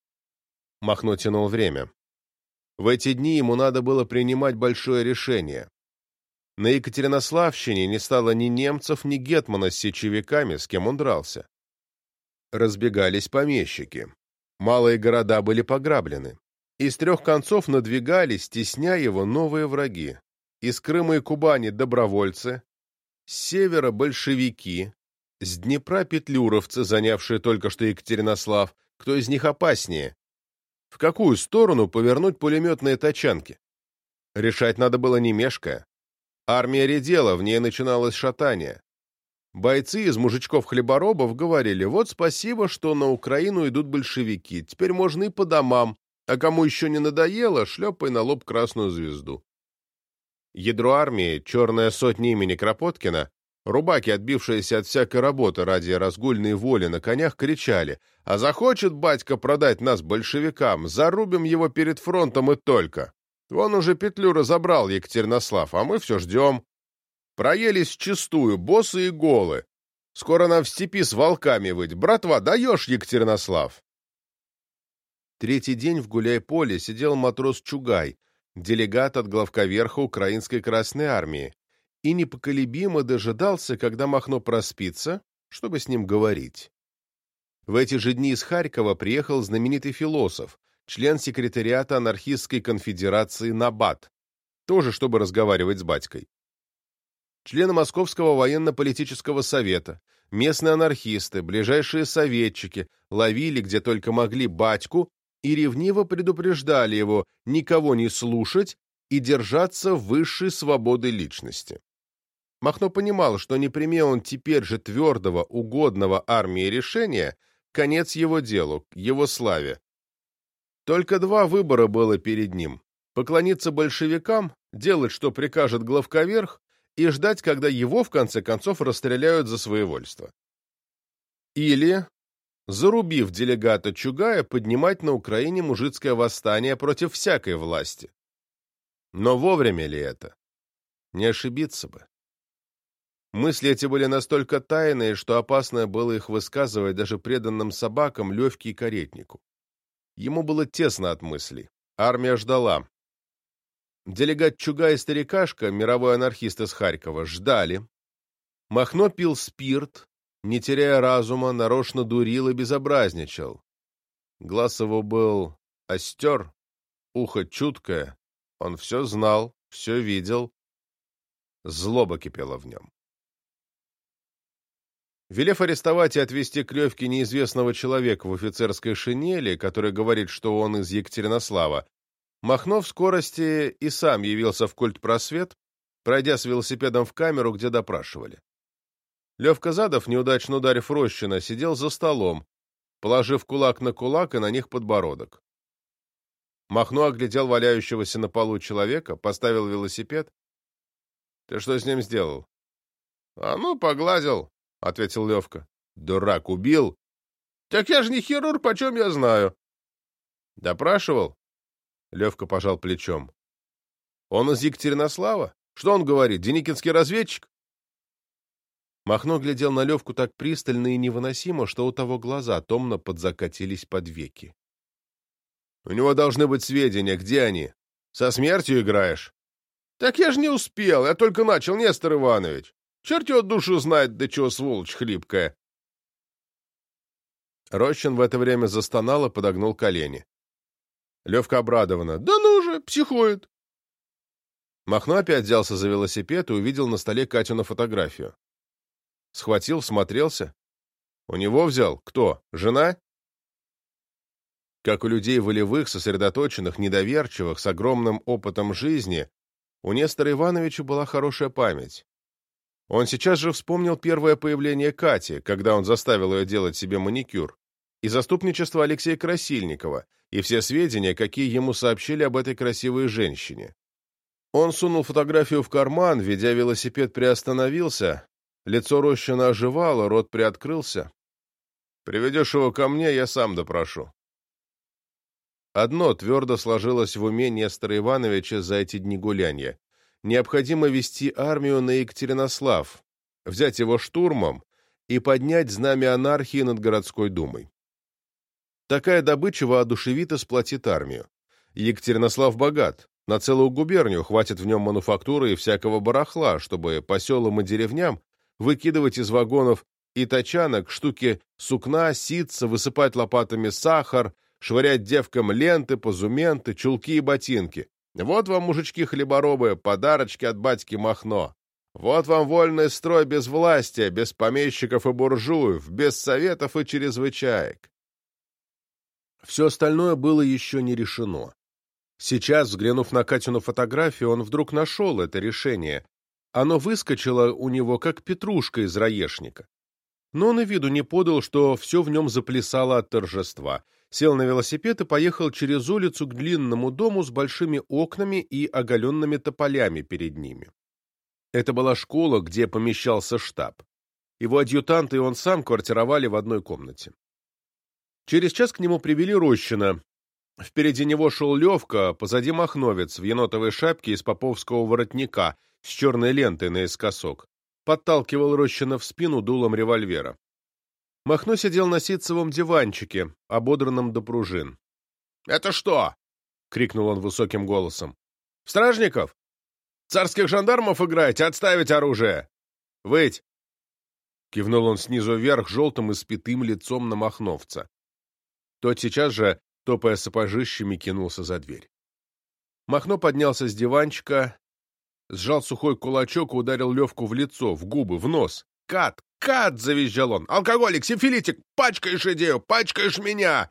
Махно тянул время. В эти дни ему надо было принимать большое решение. На Екатеринославщине не стало ни немцев, ни гетмана с сечевиками, с кем он дрался. Разбегались помещики. Малые города были пограблены. Из трех концов надвигались, стесня его, новые враги. Из Крыма и Кубани добровольцы, с севера большевики, с Днепра петлюровцы, занявшие только что Екатеринослав. Кто из них опаснее? В какую сторону повернуть пулеметные тачанки? Решать надо было не мешкая. Армия редела, в ней начиналось шатание. Бойцы из мужичков-хлеборобов говорили, вот спасибо, что на Украину идут большевики, теперь можно и по домам, а кому еще не надоело, шлепай на лоб красную звезду. Ядро армии, черная сотня имени Кропоткина, рубаки, отбившиеся от всякой работы ради разгульной воли на конях, кричали, а захочет батька продать нас большевикам, зарубим его перед фронтом и только. Вон уже петлю разобрал Екатеринослав, а мы все ждем. Проелись чистую, босы и голы. Скоро нам в степи с волками выть. Братва, даешь, Екатеринослав!» Третий день в гуляй-поле сидел матрос Чугай, делегат от главковерха Украинской Красной Армии, и непоколебимо дожидался, когда Махно проспится, чтобы с ним говорить. В эти же дни из Харькова приехал знаменитый философ, член секретариата анархистской конфедерации «Набат», тоже чтобы разговаривать с батькой члены Московского военно-политического совета, местные анархисты, ближайшие советчики ловили где только могли батьку и ревниво предупреждали его никого не слушать и держаться высшей свободы личности. Махно понимал, что не примел он теперь же твердого, угодного армии решения, конец его делу, его славе. Только два выбора было перед ним — поклониться большевикам, делать, что прикажет главковерх, и ждать, когда его, в конце концов, расстреляют за своевольство. Или, зарубив делегата Чугая, поднимать на Украине мужицкое восстание против всякой власти. Но вовремя ли это? Не ошибиться бы. Мысли эти были настолько тайные, что опасно было их высказывать даже преданным собакам Левке и Каретнику. Ему было тесно от мыслей. Армия ждала. Делегат Чуга и старикашка, мировой анархист из Харькова, ждали. Махно пил спирт, не теряя разума, нарочно дурил и безобразничал. Глаз его был остер, ухо чуткое, он все знал, все видел. Злоба кипела в нем. Велев арестовать и отвезти к Левке неизвестного человека в офицерской шинели, который говорит, что он из Екатеринослава, Махно в скорости и сам явился в культпросвет, пройдя с велосипедом в камеру, где допрашивали. Левка Задов, неудачно ударив Рощина, сидел за столом, положив кулак на кулак и на них подбородок. Махно оглядел валяющегося на полу человека, поставил велосипед. — Ты что с ним сделал? — А ну, погладил, — ответил Левка. — Дурак, убил? — Так я же не хирург, почем я знаю? — Допрашивал? Левка пожал плечом. — Он из Екатеринослава? Что он говорит, деникинский разведчик? Махно глядел на Левку так пристально и невыносимо, что у того глаза томно подзакатились под веки. — У него должны быть сведения. Где они? Со смертью играешь? — Так я же не успел. Я только начал, Нестор Иванович. Черт его душу знает, до чего сволочь хлипкая. Рощин в это время застонал и подогнул колени. Левка обрадованно. «Да ну же, психует!» Махно опять взялся за велосипед и увидел на столе Катину фотографию. Схватил, всмотрелся. У него взял? Кто? Жена? Как у людей волевых, сосредоточенных, недоверчивых, с огромным опытом жизни, у Нестора Ивановича была хорошая память. Он сейчас же вспомнил первое появление Кати, когда он заставил ее делать себе маникюр, и заступничество Алексея Красильникова, и все сведения, какие ему сообщили об этой красивой женщине. Он сунул фотографию в карман, ведя велосипед приостановился, лицо Рощина оживало, рот приоткрылся. «Приведешь его ко мне, я сам допрошу». Одно твердо сложилось в уме Нестора Ивановича за эти дни гулянья. Необходимо вести армию на Екатеринослав, взять его штурмом и поднять знамя анархии над городской думой. Такая добыча воодушевит и сплотит армию. Екатеринослав богат. На целую губернию хватит в нем мануфактуры и всякого барахла, чтобы по селам и деревням выкидывать из вагонов и тачанок штуки сукна, ситца, высыпать лопатами сахар, швырять девкам ленты, позументы, чулки и ботинки. Вот вам, мужички хлеборобы, подарочки от батьки Махно. Вот вам вольный строй без власти, без помещиков и буржуев, без советов и чрезвычаек. Все остальное было еще не решено. Сейчас, взглянув на Катину фотографию, он вдруг нашел это решение. Оно выскочило у него, как петрушка из раешника. Но он и виду не подал, что все в нем заплясало от торжества. Сел на велосипед и поехал через улицу к длинному дому с большими окнами и оголенными тополями перед ними. Это была школа, где помещался штаб. Его адъютанты и он сам квартировали в одной комнате. Через час к нему привели Рощина. Впереди него шел Левка, позади Махновец в енотовой шапке из поповского воротника с черной лентой наискосок. Подталкивал Рощина в спину дулом револьвера. Махно сидел на ситцевом диванчике, ободранном до пружин. — Это что? — крикнул он высоким голосом. — Стражников? Царских жандармов играете? Отставить оружие! Выть! Кивнул он снизу вверх желтым и спитым лицом на Махновца. Тот сейчас же, топая сапожищами, кинулся за дверь. Махно поднялся с диванчика, сжал сухой кулачок и ударил Левку в лицо, в губы, в нос. «Кат! Кат!» — завизжал он. «Алкоголик! Сифилитик! Пачкаешь идею! Пачкаешь меня!»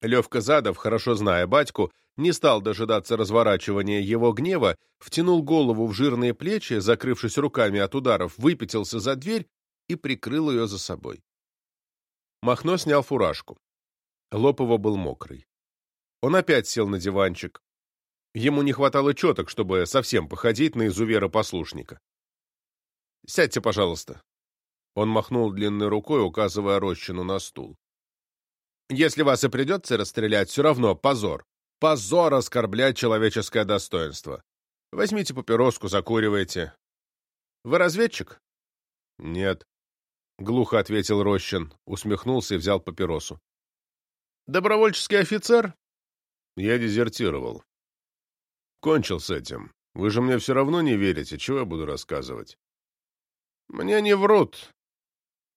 Левка Задов, хорошо зная батьку, не стал дожидаться разворачивания его гнева, втянул голову в жирные плечи, закрывшись руками от ударов, выпятился за дверь и прикрыл ее за собой. Махно снял фуражку. Лоб его был мокрый. Он опять сел на диванчик. Ему не хватало четок, чтобы совсем походить на изувера-послушника. «Сядьте, пожалуйста». Он махнул длинной рукой, указывая Рощину на стул. «Если вас и придется расстрелять, все равно позор. Позор оскорблять человеческое достоинство. Возьмите папироску, закуривайте. Вы разведчик? Нет. Глухо ответил Рощин, усмехнулся и взял папиросу. Добровольческий офицер? Я дезертировал. Кончил с этим. Вы же мне все равно не верите, чего я буду рассказывать? Мне не врут, —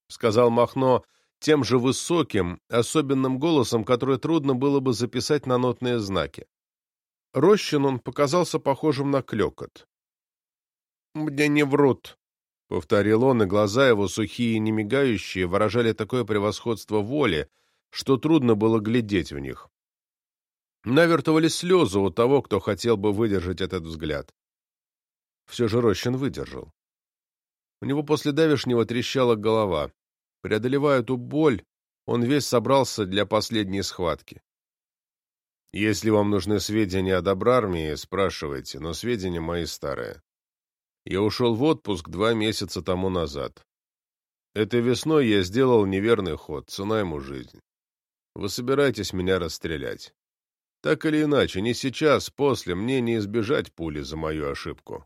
сказал Махно тем же высоким, особенным голосом, который трудно было бы записать на нотные знаки. Рощин он показался похожим на клекот. «Мне не врут», — повторил он, и глаза его, сухие и немигающие, выражали такое превосходство воли, что трудно было глядеть в них. Навертывались слезы у того, кто хотел бы выдержать этот взгляд. Все же Рощин выдержал. У него после давешнего трещала голова. Преодолевая эту боль, он весь собрался для последней схватки. Если вам нужны сведения о Добрармии, спрашивайте, но сведения мои старые. Я ушел в отпуск два месяца тому назад. Этой весной я сделал неверный ход, цена ему жизнь. Вы собираетесь меня расстрелять. Так или иначе, не сейчас, после, мне не избежать пули за мою ошибку.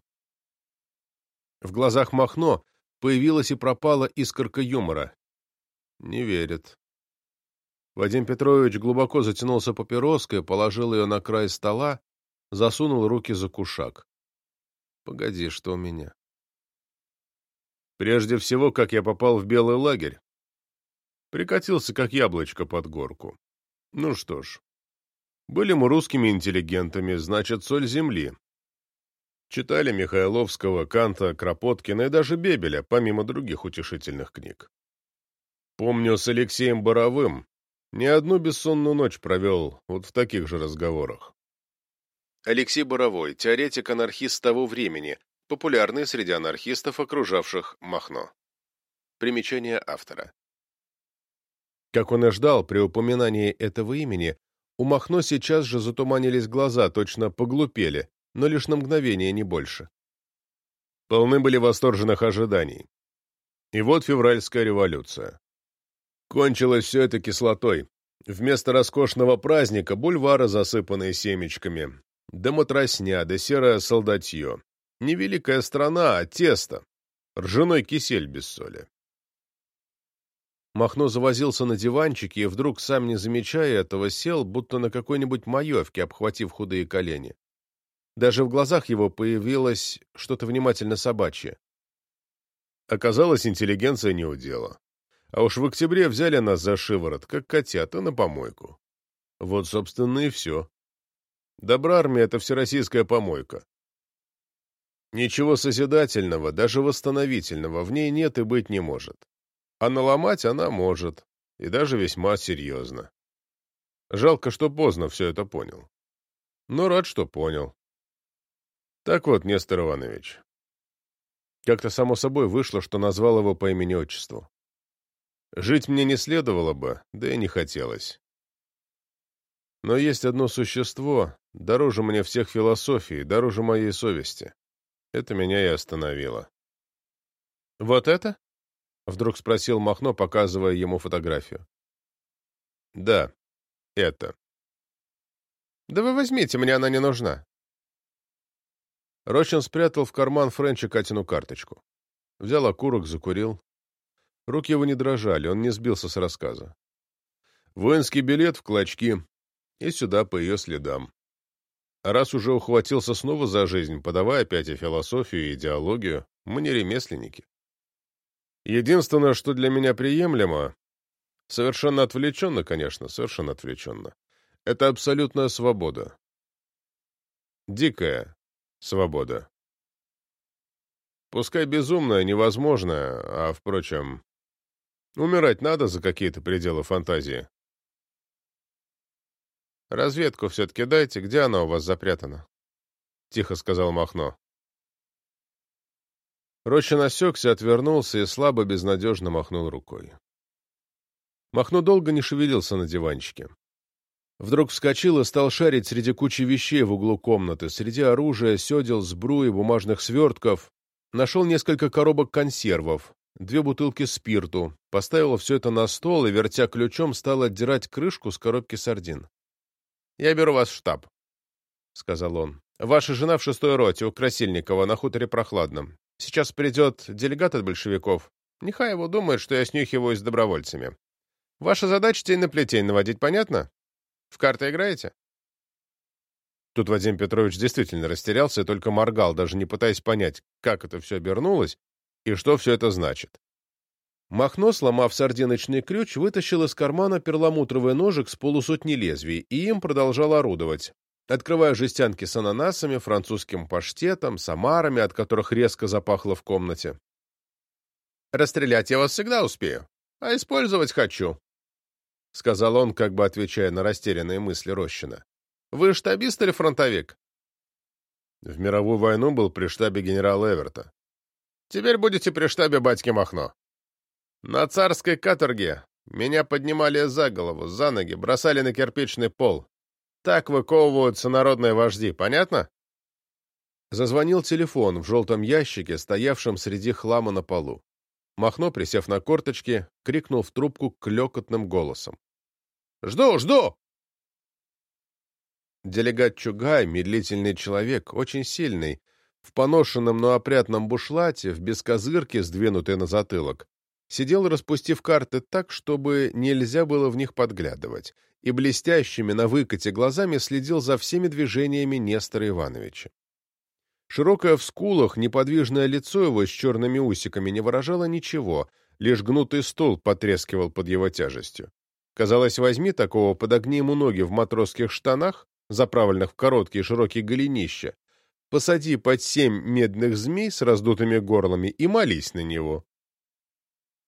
В глазах Махно появилась и пропала искорка юмора. Не верит. Вадим Петрович глубоко затянулся папироской, положил ее на край стола, засунул руки за кушак. Погоди, что у меня? Прежде всего, как я попал в белый лагерь. Прикатился, как яблочко под горку. Ну что ж, были мы русскими интеллигентами, значит, соль земли. Читали Михайловского, Канта, Кропоткина и даже Бебеля, помимо других утешительных книг. Помню, с Алексеем Боровым не одну бессонную ночь провел вот в таких же разговорах. Алексей Боровой, теоретик-анархист того времени, популярный среди анархистов, окружавших Махно. Примечание автора. Как он и ждал, при упоминании этого имени у Махно сейчас же затуманились глаза, точно поглупели, но лишь на мгновение, не больше. Полны были восторженных ожиданий. И вот февральская революция. Кончилось все это кислотой. Вместо роскошного праздника бульвары, засыпанные семечками, да матросня, да серое солдатье. Не великая страна, а тесто. Ржаной кисель без соли. Махно завозился на диванчике и вдруг, сам не замечая этого, сел, будто на какой-нибудь маевке, обхватив худые колени. Даже в глазах его появилось что-то внимательно собачье. Оказалось, интеллигенция не удела. А уж в октябре взяли нас за шиворот, как котята, на помойку. Вот, собственно, и все. Добра армия — это всероссийская помойка. Ничего созидательного, даже восстановительного в ней нет и быть не может. А наломать она может, и даже весьма серьезно. Жалко, что поздно все это понял. Но рад, что понял. Так вот, Нестор Иванович. Как-то само собой вышло, что назвал его по имени-отчеству. Жить мне не следовало бы, да и не хотелось. Но есть одно существо, дороже мне всех философий, дороже моей совести. Это меня и остановило. «Вот это?» — вдруг спросил Махно, показывая ему фотографию. «Да, это». «Да вы возьмите, мне она не нужна». Рочин спрятал в карман Френча Катину карточку. Взял окурок, закурил, Руки его не дрожали, он не сбился с рассказа. Воинский билет в клочки и сюда по ее следам. А раз уже ухватился снова за жизнь, подавая опять и философию, и идеологию, мы не ремесленники. Единственное, что для меня приемлемо, совершенно отвлеченно, конечно, совершенно отвлеченно, это абсолютная свобода. Дикая свобода. Пускай безумная, невозможная, а, впрочем, Умирать надо за какие-то пределы фантазии. «Разведку все-таки дайте, где она у вас запрятана?» — тихо сказал Махно. Рощин осекся, отвернулся и слабо, безнадежно махнул рукой. Махно долго не шевелился на диванчике. Вдруг вскочил и стал шарить среди кучи вещей в углу комнаты, среди оружия, седел, сбруи, бумажных свертков. Нашел несколько коробок консервов, две бутылки спирту, поставила все это на стол и, вертя ключом, стала отдирать крышку с коробки сардин. Я беру вас в штаб, — сказал он. Ваша жена в шестой роте у Красильникова на хуторе Прохладном. Сейчас придет делегат от большевиков. Нехай его думает, что я снюхиваюсь с добровольцами. Ваша задача тень на плетень наводить, понятно? В карты играете? Тут Вадим Петрович действительно растерялся и только моргал, даже не пытаясь понять, как это все обернулось и что все это значит. Махно, сломав сардиночный ключ, вытащил из кармана перламутровый ножик с полусотни лезвий и им продолжал орудовать, открывая жестянки с ананасами, французским паштетом, самарами, от которых резко запахло в комнате. «Расстрелять я вас всегда успею, а использовать хочу», — сказал он, как бы отвечая на растерянные мысли Рощина. Вы штабист или фронтовик? В мировую войну был при штабе генерала Эверта. Теперь будете при штабе батьки Махно. На царской каторге меня поднимали за голову, за ноги, бросали на кирпичный пол. Так выковываются народные вожди, понятно? Зазвонил телефон в желтом ящике, стоявшем среди хлама на полу. Махно, присев на корточки, крикнул в трубку клекотным голосом. «Жду, жду!» Делегат Чугай, медлительный человек, очень сильный, в поношенном, но опрятном бушлате, в бескозырке, сдвинутой на затылок, сидел, распустив карты так, чтобы нельзя было в них подглядывать, и блестящими на выкате глазами следил за всеми движениями Нестора Ивановича. Широкое в скулах, неподвижное лицо его с черными усиками не выражало ничего, лишь гнутый стол потрескивал под его тяжестью. Казалось, возьми такого, подогни ему ноги в матросских штанах, заправленных в короткие широкие голенища, посади под семь медных змей с раздутыми горлами и молись на него.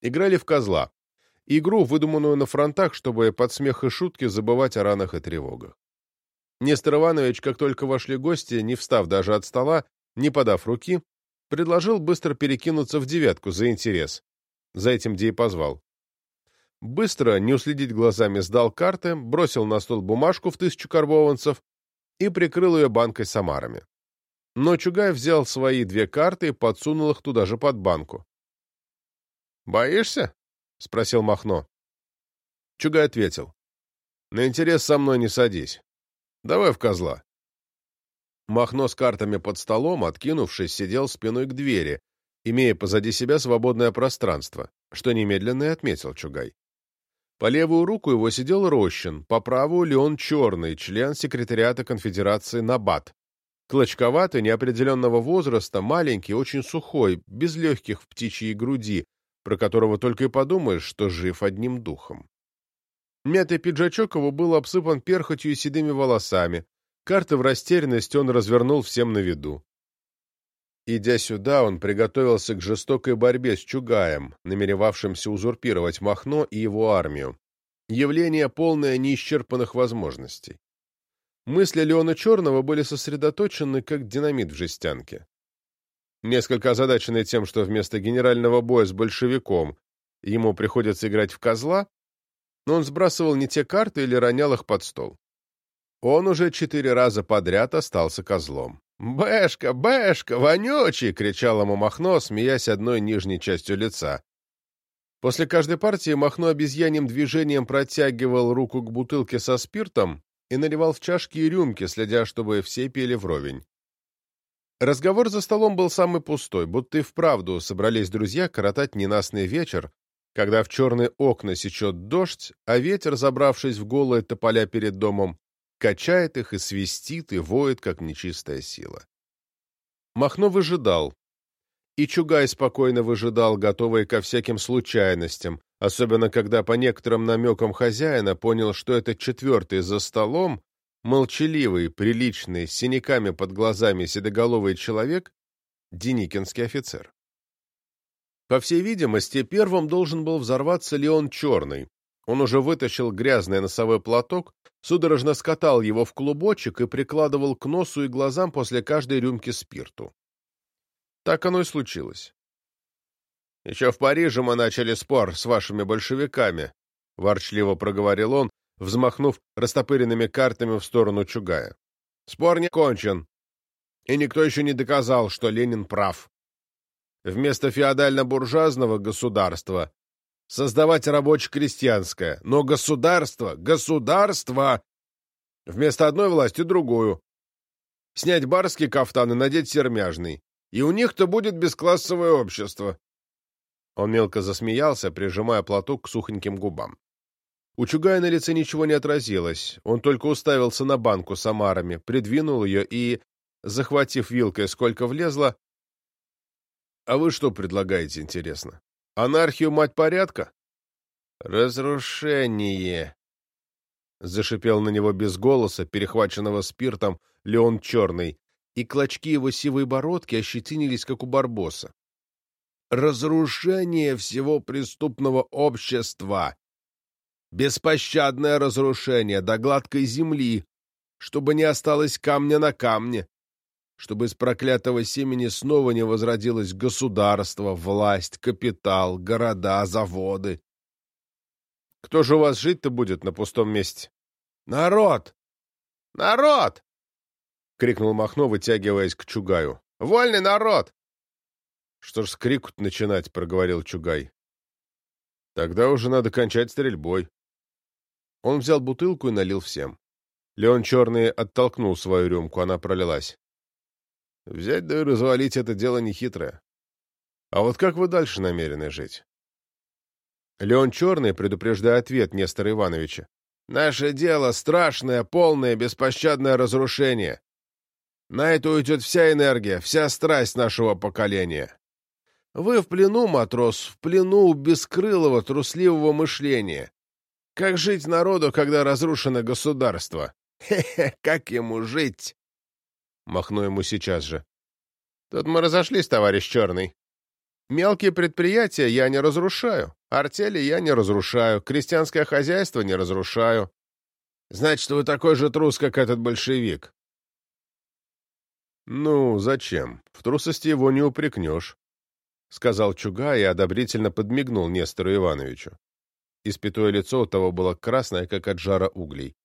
Играли в козла. Игру, выдуманную на фронтах, чтобы под смех и шутки забывать о ранах и тревогах. Нестор Иванович, как только вошли гости, не встав даже от стола, не подав руки, предложил быстро перекинуться в девятку за интерес. За этим где и позвал. Быстро, не уследить глазами, сдал карты, бросил на стол бумажку в тысячу карбованцев и прикрыл ее банкой с омарами. Но Чугай взял свои две карты и подсунул их туда же под банку. «Боишься?» — спросил Махно. Чугай ответил. «На интерес со мной не садись. Давай в козла». Махно с картами под столом, откинувшись, сидел спиной к двери, имея позади себя свободное пространство, что немедленно и отметил Чугай. По левую руку его сидел Рощин, по правую — Леон Черный, член секретариата конфедерации Набат. Клочковатый, неопределенного возраста, маленький, очень сухой, без легких в птичьей груди, про которого только и подумаешь, что жив одним духом. Мятый пиджачок его был обсыпан перхотью и седыми волосами. Карты в растерянности он развернул всем на виду. Идя сюда, он приготовился к жестокой борьбе с Чугаем, намеревавшимся узурпировать Махно и его армию. Явление, полное неисчерпанных возможностей. Мысли Леона Черного были сосредоточены, как динамит в жестянке. Несколько озадаченный тем, что вместо генерального боя с большевиком ему приходится играть в козла, но он сбрасывал не те карты или ронял их под стол. Он уже четыре раза подряд остался козлом. «Бэшка, бэшка, вонючий!» — кричал ему Махно, смеясь одной нижней частью лица. После каждой партии Махно обезьяним движением протягивал руку к бутылке со спиртом и наливал в чашки и рюмки, следя, чтобы все пили вровень. Разговор за столом был самый пустой, будто и вправду собрались друзья коротать ненастный вечер, когда в черные окна сечет дождь, а ветер, забравшись в голые тополя перед домом, качает их и свистит, и воет, как нечистая сила. Махно выжидал. И Чугай спокойно выжидал, готовый ко всяким случайностям, особенно когда по некоторым намекам хозяина понял, что это четвертый за столом, молчаливый, приличный, с синяками под глазами седоголовый человек, деникинский офицер. По всей видимости, первым должен был взорваться Леон Черный, он уже вытащил грязный носовой платок, судорожно скатал его в клубочек и прикладывал к носу и глазам после каждой рюмки спирту. Так оно и случилось. «Еще в Париже мы начали спор с вашими большевиками», — ворчливо проговорил он, взмахнув растопыренными картами в сторону Чугая. «Спор не кончен, и никто еще не доказал, что Ленин прав. Вместо феодально-буржуазного государства создавать рабоче-крестьянское, но государство, государство Вместо одной власти другую. Снять барский кафтан и надеть сермяжный. И у них-то будет бесклассовое общество. Он мелко засмеялся, прижимая платок к сухоньким губам. У Чугая на лице ничего не отразилось. Он только уставился на банку с омарами, придвинул ее и, захватив вилкой сколько влезло... А вы что предлагаете, интересно? Анархию, мать порядка? Разрушение. Зашипел на него без голоса, перехваченного спиртом, Леон Черный, и клочки его сивой бородки ощетинились, как у Барбоса. Разрушение всего преступного общества. Беспощадное разрушение до гладкой земли, чтобы не осталось камня на камне, чтобы из проклятого семени снова не возродилось государство, власть, капитал, города, заводы. Кто же у вас жить-то будет на пустом месте? Народ! Народ! — крикнул Махно, вытягиваясь к Чугаю. «Вольный народ!» «Что ж с крику начинать?» — проговорил Чугай. «Тогда уже надо кончать стрельбой». Он взял бутылку и налил всем. Леон Черный оттолкнул свою рюмку, она пролилась. Взять да и развалить это дело нехитрое. А вот как вы дальше намерены жить? Леон Черный, предупреждая ответ Нестора Ивановича. Наше дело — страшное, полное, беспощадное разрушение. На это уйдет вся энергия, вся страсть нашего поколения. Вы в плену, матрос, в плену бескрылого, трусливого мышления. Как жить народу, когда разрушено государство? Хе-хе, как ему жить? Махну ему сейчас же. Тут мы разошлись, товарищ Черный. Мелкие предприятия я не разрушаю, артели я не разрушаю, крестьянское хозяйство не разрушаю. Значит, вы такой же трус, как этот большевик. Ну, зачем? В трусости его не упрекнешь, — сказал Чуга и одобрительно подмигнул Нестору Ивановичу. Испятое лицо у того было красное, как от жара углей.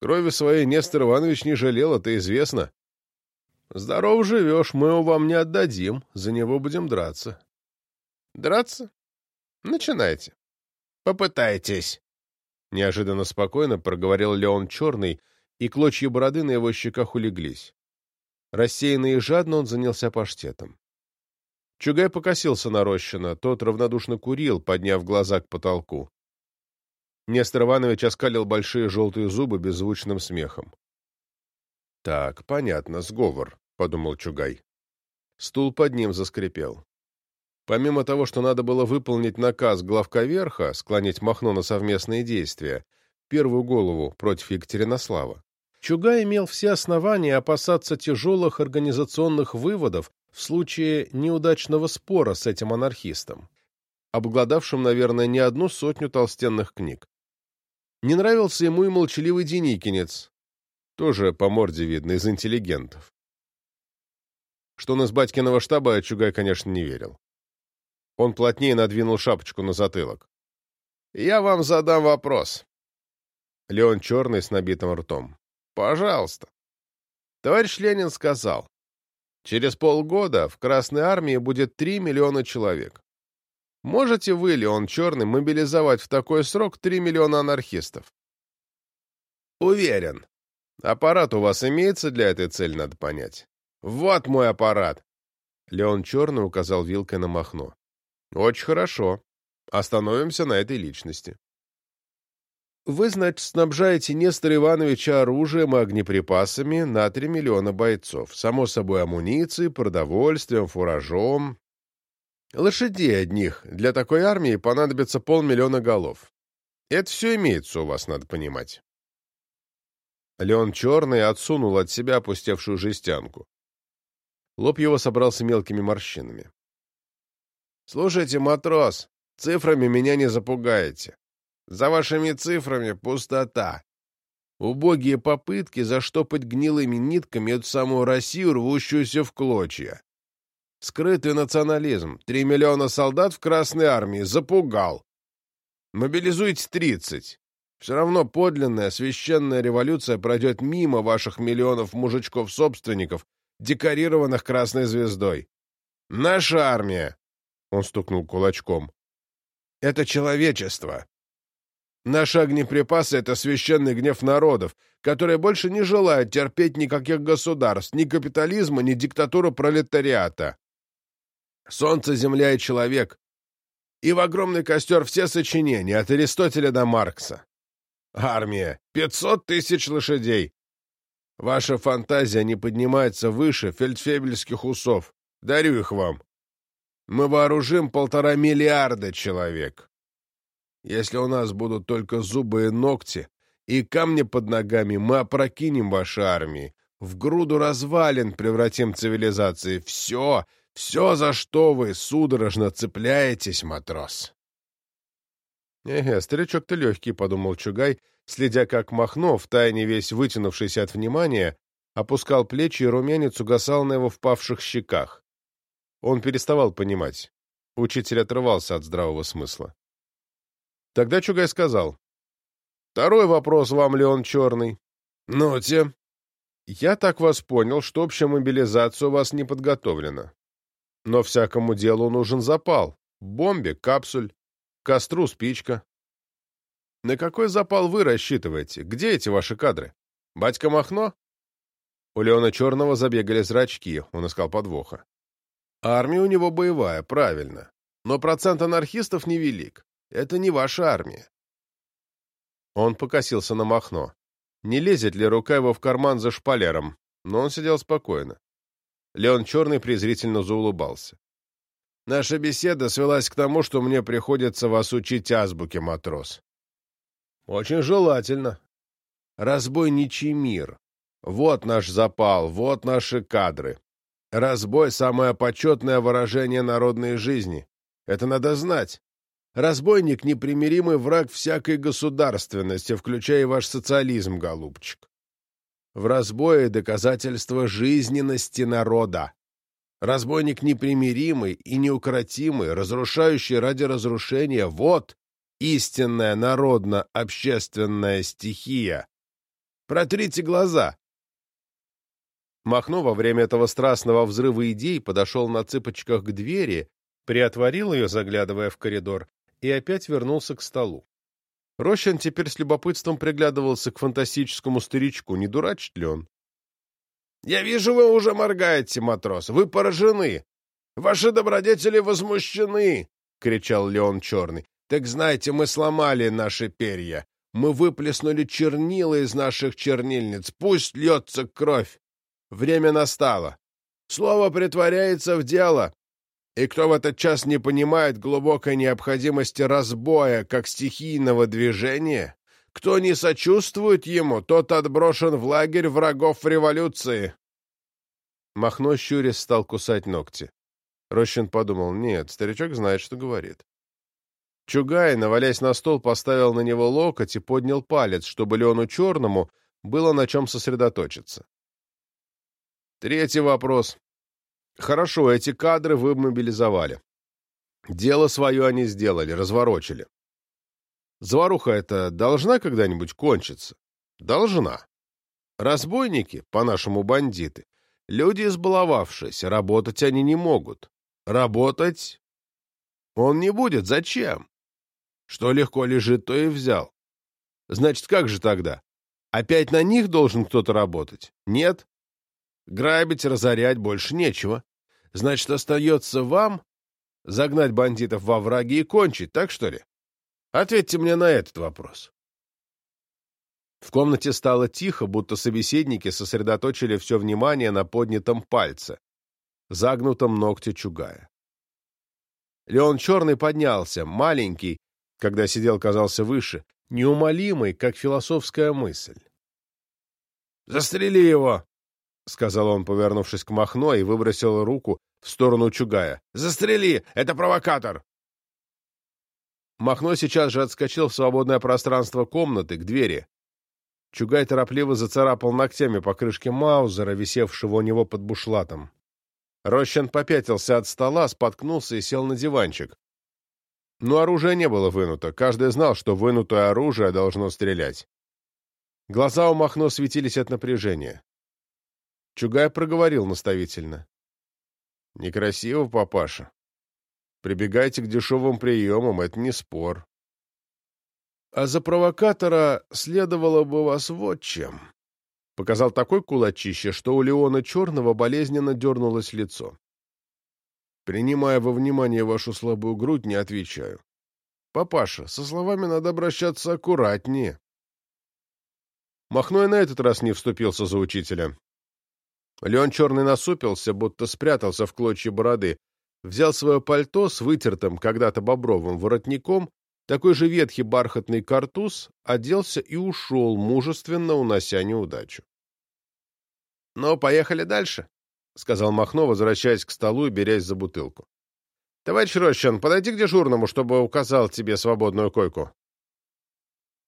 Крови своей Нестор Иванович не жалел, это известно. Здоров живешь, мы его вам не отдадим, за него будем драться. Драться? Начинайте. Попытайтесь. Неожиданно спокойно проговорил Леон Черный, и клочья бороды на его щеках улеглись. Рассеянный и жадно он занялся паштетом. Чугай покосился на Рощина, тот равнодушно курил, подняв глаза к потолку. Нестор Иванович оскалил большие желтые зубы беззвучным смехом. «Так, понятно, сговор», — подумал Чугай. Стул под ним заскрипел. Помимо того, что надо было выполнить наказ главка верха, склонить Махно на совместные действия, первую голову против Екатеринослава, Чугай имел все основания опасаться тяжелых организационных выводов в случае неудачного спора с этим анархистом, обгладавшим, наверное, не одну сотню толстенных книг. Не нравился ему и молчаливый Деникинец, тоже по морде видно, из интеллигентов. Что он из батькиного штаба, Чугай, конечно, не верил. Он плотнее надвинул шапочку на затылок. «Я вам задам вопрос». Леон черный с набитым ртом. «Пожалуйста». Товарищ Ленин сказал, через полгода в Красной Армии будет 3 миллиона человек. Можете вы, Леон Черный, мобилизовать в такой срок 3 миллиона анархистов? Уверен. Аппарат у вас имеется для этой цели, надо понять. Вот мой аппарат. Леон Черный указал вилкой на Махно. Очень хорошо. Остановимся на этой личности. Вы, значит, снабжаете Нестора Ивановича оружием и огнеприпасами на 3 миллиона бойцов. Само собой, амуницией, продовольствием, фуражом, Лошадей одних для такой армии понадобится полмиллиона голов. Это все имеется у вас, надо понимать. Леон Черный отсунул от себя опустевшую жестянку. Лоб его собрался мелкими морщинами. «Слушайте, матрос, цифрами меня не запугаете. За вашими цифрами пустота. Убогие попытки заштопать гнилыми нитками эту самую Россию, рвущуюся в клочья. Скрытый национализм. Три миллиона солдат в Красной армии. Запугал. Мобилизуйте тридцать. Все равно подлинная священная революция пройдет мимо ваших миллионов мужичков-собственников, декорированных красной звездой. Наша армия, — он стукнул кулачком, — это человечество. Наши огнеприпасы — это священный гнев народов, которые больше не желают терпеть никаких государств, ни капитализма, ни диктатуры пролетариата. Солнце, земля и человек. И в огромный костер все сочинения, от Аристотеля до Маркса. Армия. Пятьсот тысяч лошадей. Ваша фантазия не поднимается выше фельдфебельских усов. Дарю их вам. Мы вооружим полтора миллиарда человек. Если у нас будут только зубы и ногти и камни под ногами, мы опрокинем ваши армии, в груду развалин превратим цивилизации. Все, все, за что вы судорожно цепляетесь, матрос. «Эге, старичок-то легкий», — подумал Чугай, следя, как Махно, втайне весь вытянувшийся от внимания, опускал плечи, и румянец угасал на его впавших щеках. Он переставал понимать. Учитель отрывался от здравого смысла. Тогда Чугай сказал. «Второй вопрос вам, Леон Черный». «Ну, те?» «Я так вас понял, что общая мобилизация у вас не подготовлена. Но всякому делу нужен запал. Бомбе — капсуль, костру — спичка. На какой запал вы рассчитываете? Где эти ваши кадры? Батька Махно?» У Леона Черного забегали зрачки, он искал подвоха. Армия у него боевая, правильно. Но процент анархистов невелик. Это не ваша армия. Он покосился на Махно. Не лезет ли рука его в карман за шпалером, но он сидел спокойно. Леон Черный презрительно заулыбался. «Наша беседа свелась к тому, что мне приходится вас учить азбуке, матрос». «Очень желательно. Разбойничий мир. Вот наш запал, вот наши кадры. Разбой — самое почетное выражение народной жизни. Это надо знать. Разбойник — непримиримый враг всякой государственности, включая ваш социализм, голубчик. В разбое доказательство жизненности народа. Разбойник непримиримый и неукротимый, разрушающий ради разрушения — вот истинная народно-общественная стихия. Протрите глаза. Махно во время этого страстного взрыва идей подошел на цыпочках к двери, приотворил ее, заглядывая в коридор, и опять вернулся к столу. Рощин теперь с любопытством приглядывался к фантастическому старичку, не дурачит ли он. — Я вижу, вы уже моргаете, матрос, вы поражены. Ваши добродетели возмущены, — кричал Леон Черный. — Так знаете, мы сломали наши перья. Мы выплеснули чернила из наших чернильниц. Пусть льется кровь. Время настало. Слово притворяется в дело. И кто в этот час не понимает глубокой необходимости разбоя как стихийного движения, кто не сочувствует ему, тот отброшен в лагерь врагов революции. Махно щурясь стал кусать ногти. Рощин подумал, нет, старичок знает, что говорит. Чугай, навалясь на стол, поставил на него локоть и поднял палец, чтобы Леону Черному было на чем сосредоточиться. Третий вопрос. Хорошо, эти кадры вы мобилизовали. Дело свое они сделали, разворочили. Заваруха эта должна когда-нибудь кончиться? Должна. Разбойники, по-нашему бандиты, люди избаловавшиеся, работать они не могут. Работать он не будет. Зачем? Что легко лежит, то и взял. Значит, как же тогда? Опять на них должен кто-то работать? Нет? Грабить, разорять больше нечего. Значит, остается вам загнать бандитов во враги и кончить, так что ли? Ответьте мне на этот вопрос. В комнате стало тихо, будто собеседники сосредоточили все внимание на поднятом пальце, загнутом ногте чугая. Леон Черный поднялся, маленький, когда сидел, казался выше, неумолимый, как философская мысль. «Застрели его!» — сказал он, повернувшись к Махно, и выбросил руку в сторону Чугая. «Застрели! Это провокатор!» Махно сейчас же отскочил в свободное пространство комнаты, к двери. Чугай торопливо зацарапал ногтями по крышке Маузера, висевшего у него под бушлатом. Рощин попятился от стола, споткнулся и сел на диванчик. Но оружие не было вынуто. Каждый знал, что вынутое оружие должно стрелять. Глаза у Махно светились от напряжения. Чугай проговорил наставительно. — Некрасиво, папаша. Прибегайте к дешевым приемам, это не спор. А за провокатора следовало бы вас вот чем. Показал такой кулачище, что у Леона Черного болезненно дернулось лицо. Принимая во внимание вашу слабую грудь, не отвечаю. Папаша, со словами надо обращаться аккуратнее. Махной на этот раз не вступился за учителя. Леон Черный насупился, будто спрятался в клочья бороды, взял свое пальто с вытертым когда-то бобровым воротником, такой же ветхий бархатный картуз, оделся и ушел, мужественно унося неудачу. — Ну, поехали дальше, — сказал Махно, возвращаясь к столу и берясь за бутылку. — Товарищ Рощин, подойди к дежурному, чтобы указал тебе свободную койку.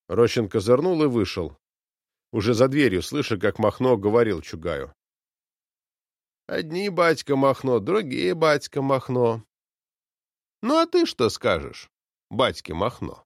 Рощин козырнул и вышел. Уже за дверью, слыша, как Махно говорил Чугаю. Одни батька Махно, другие батька Махно. Ну, а ты что скажешь, батьке Махно?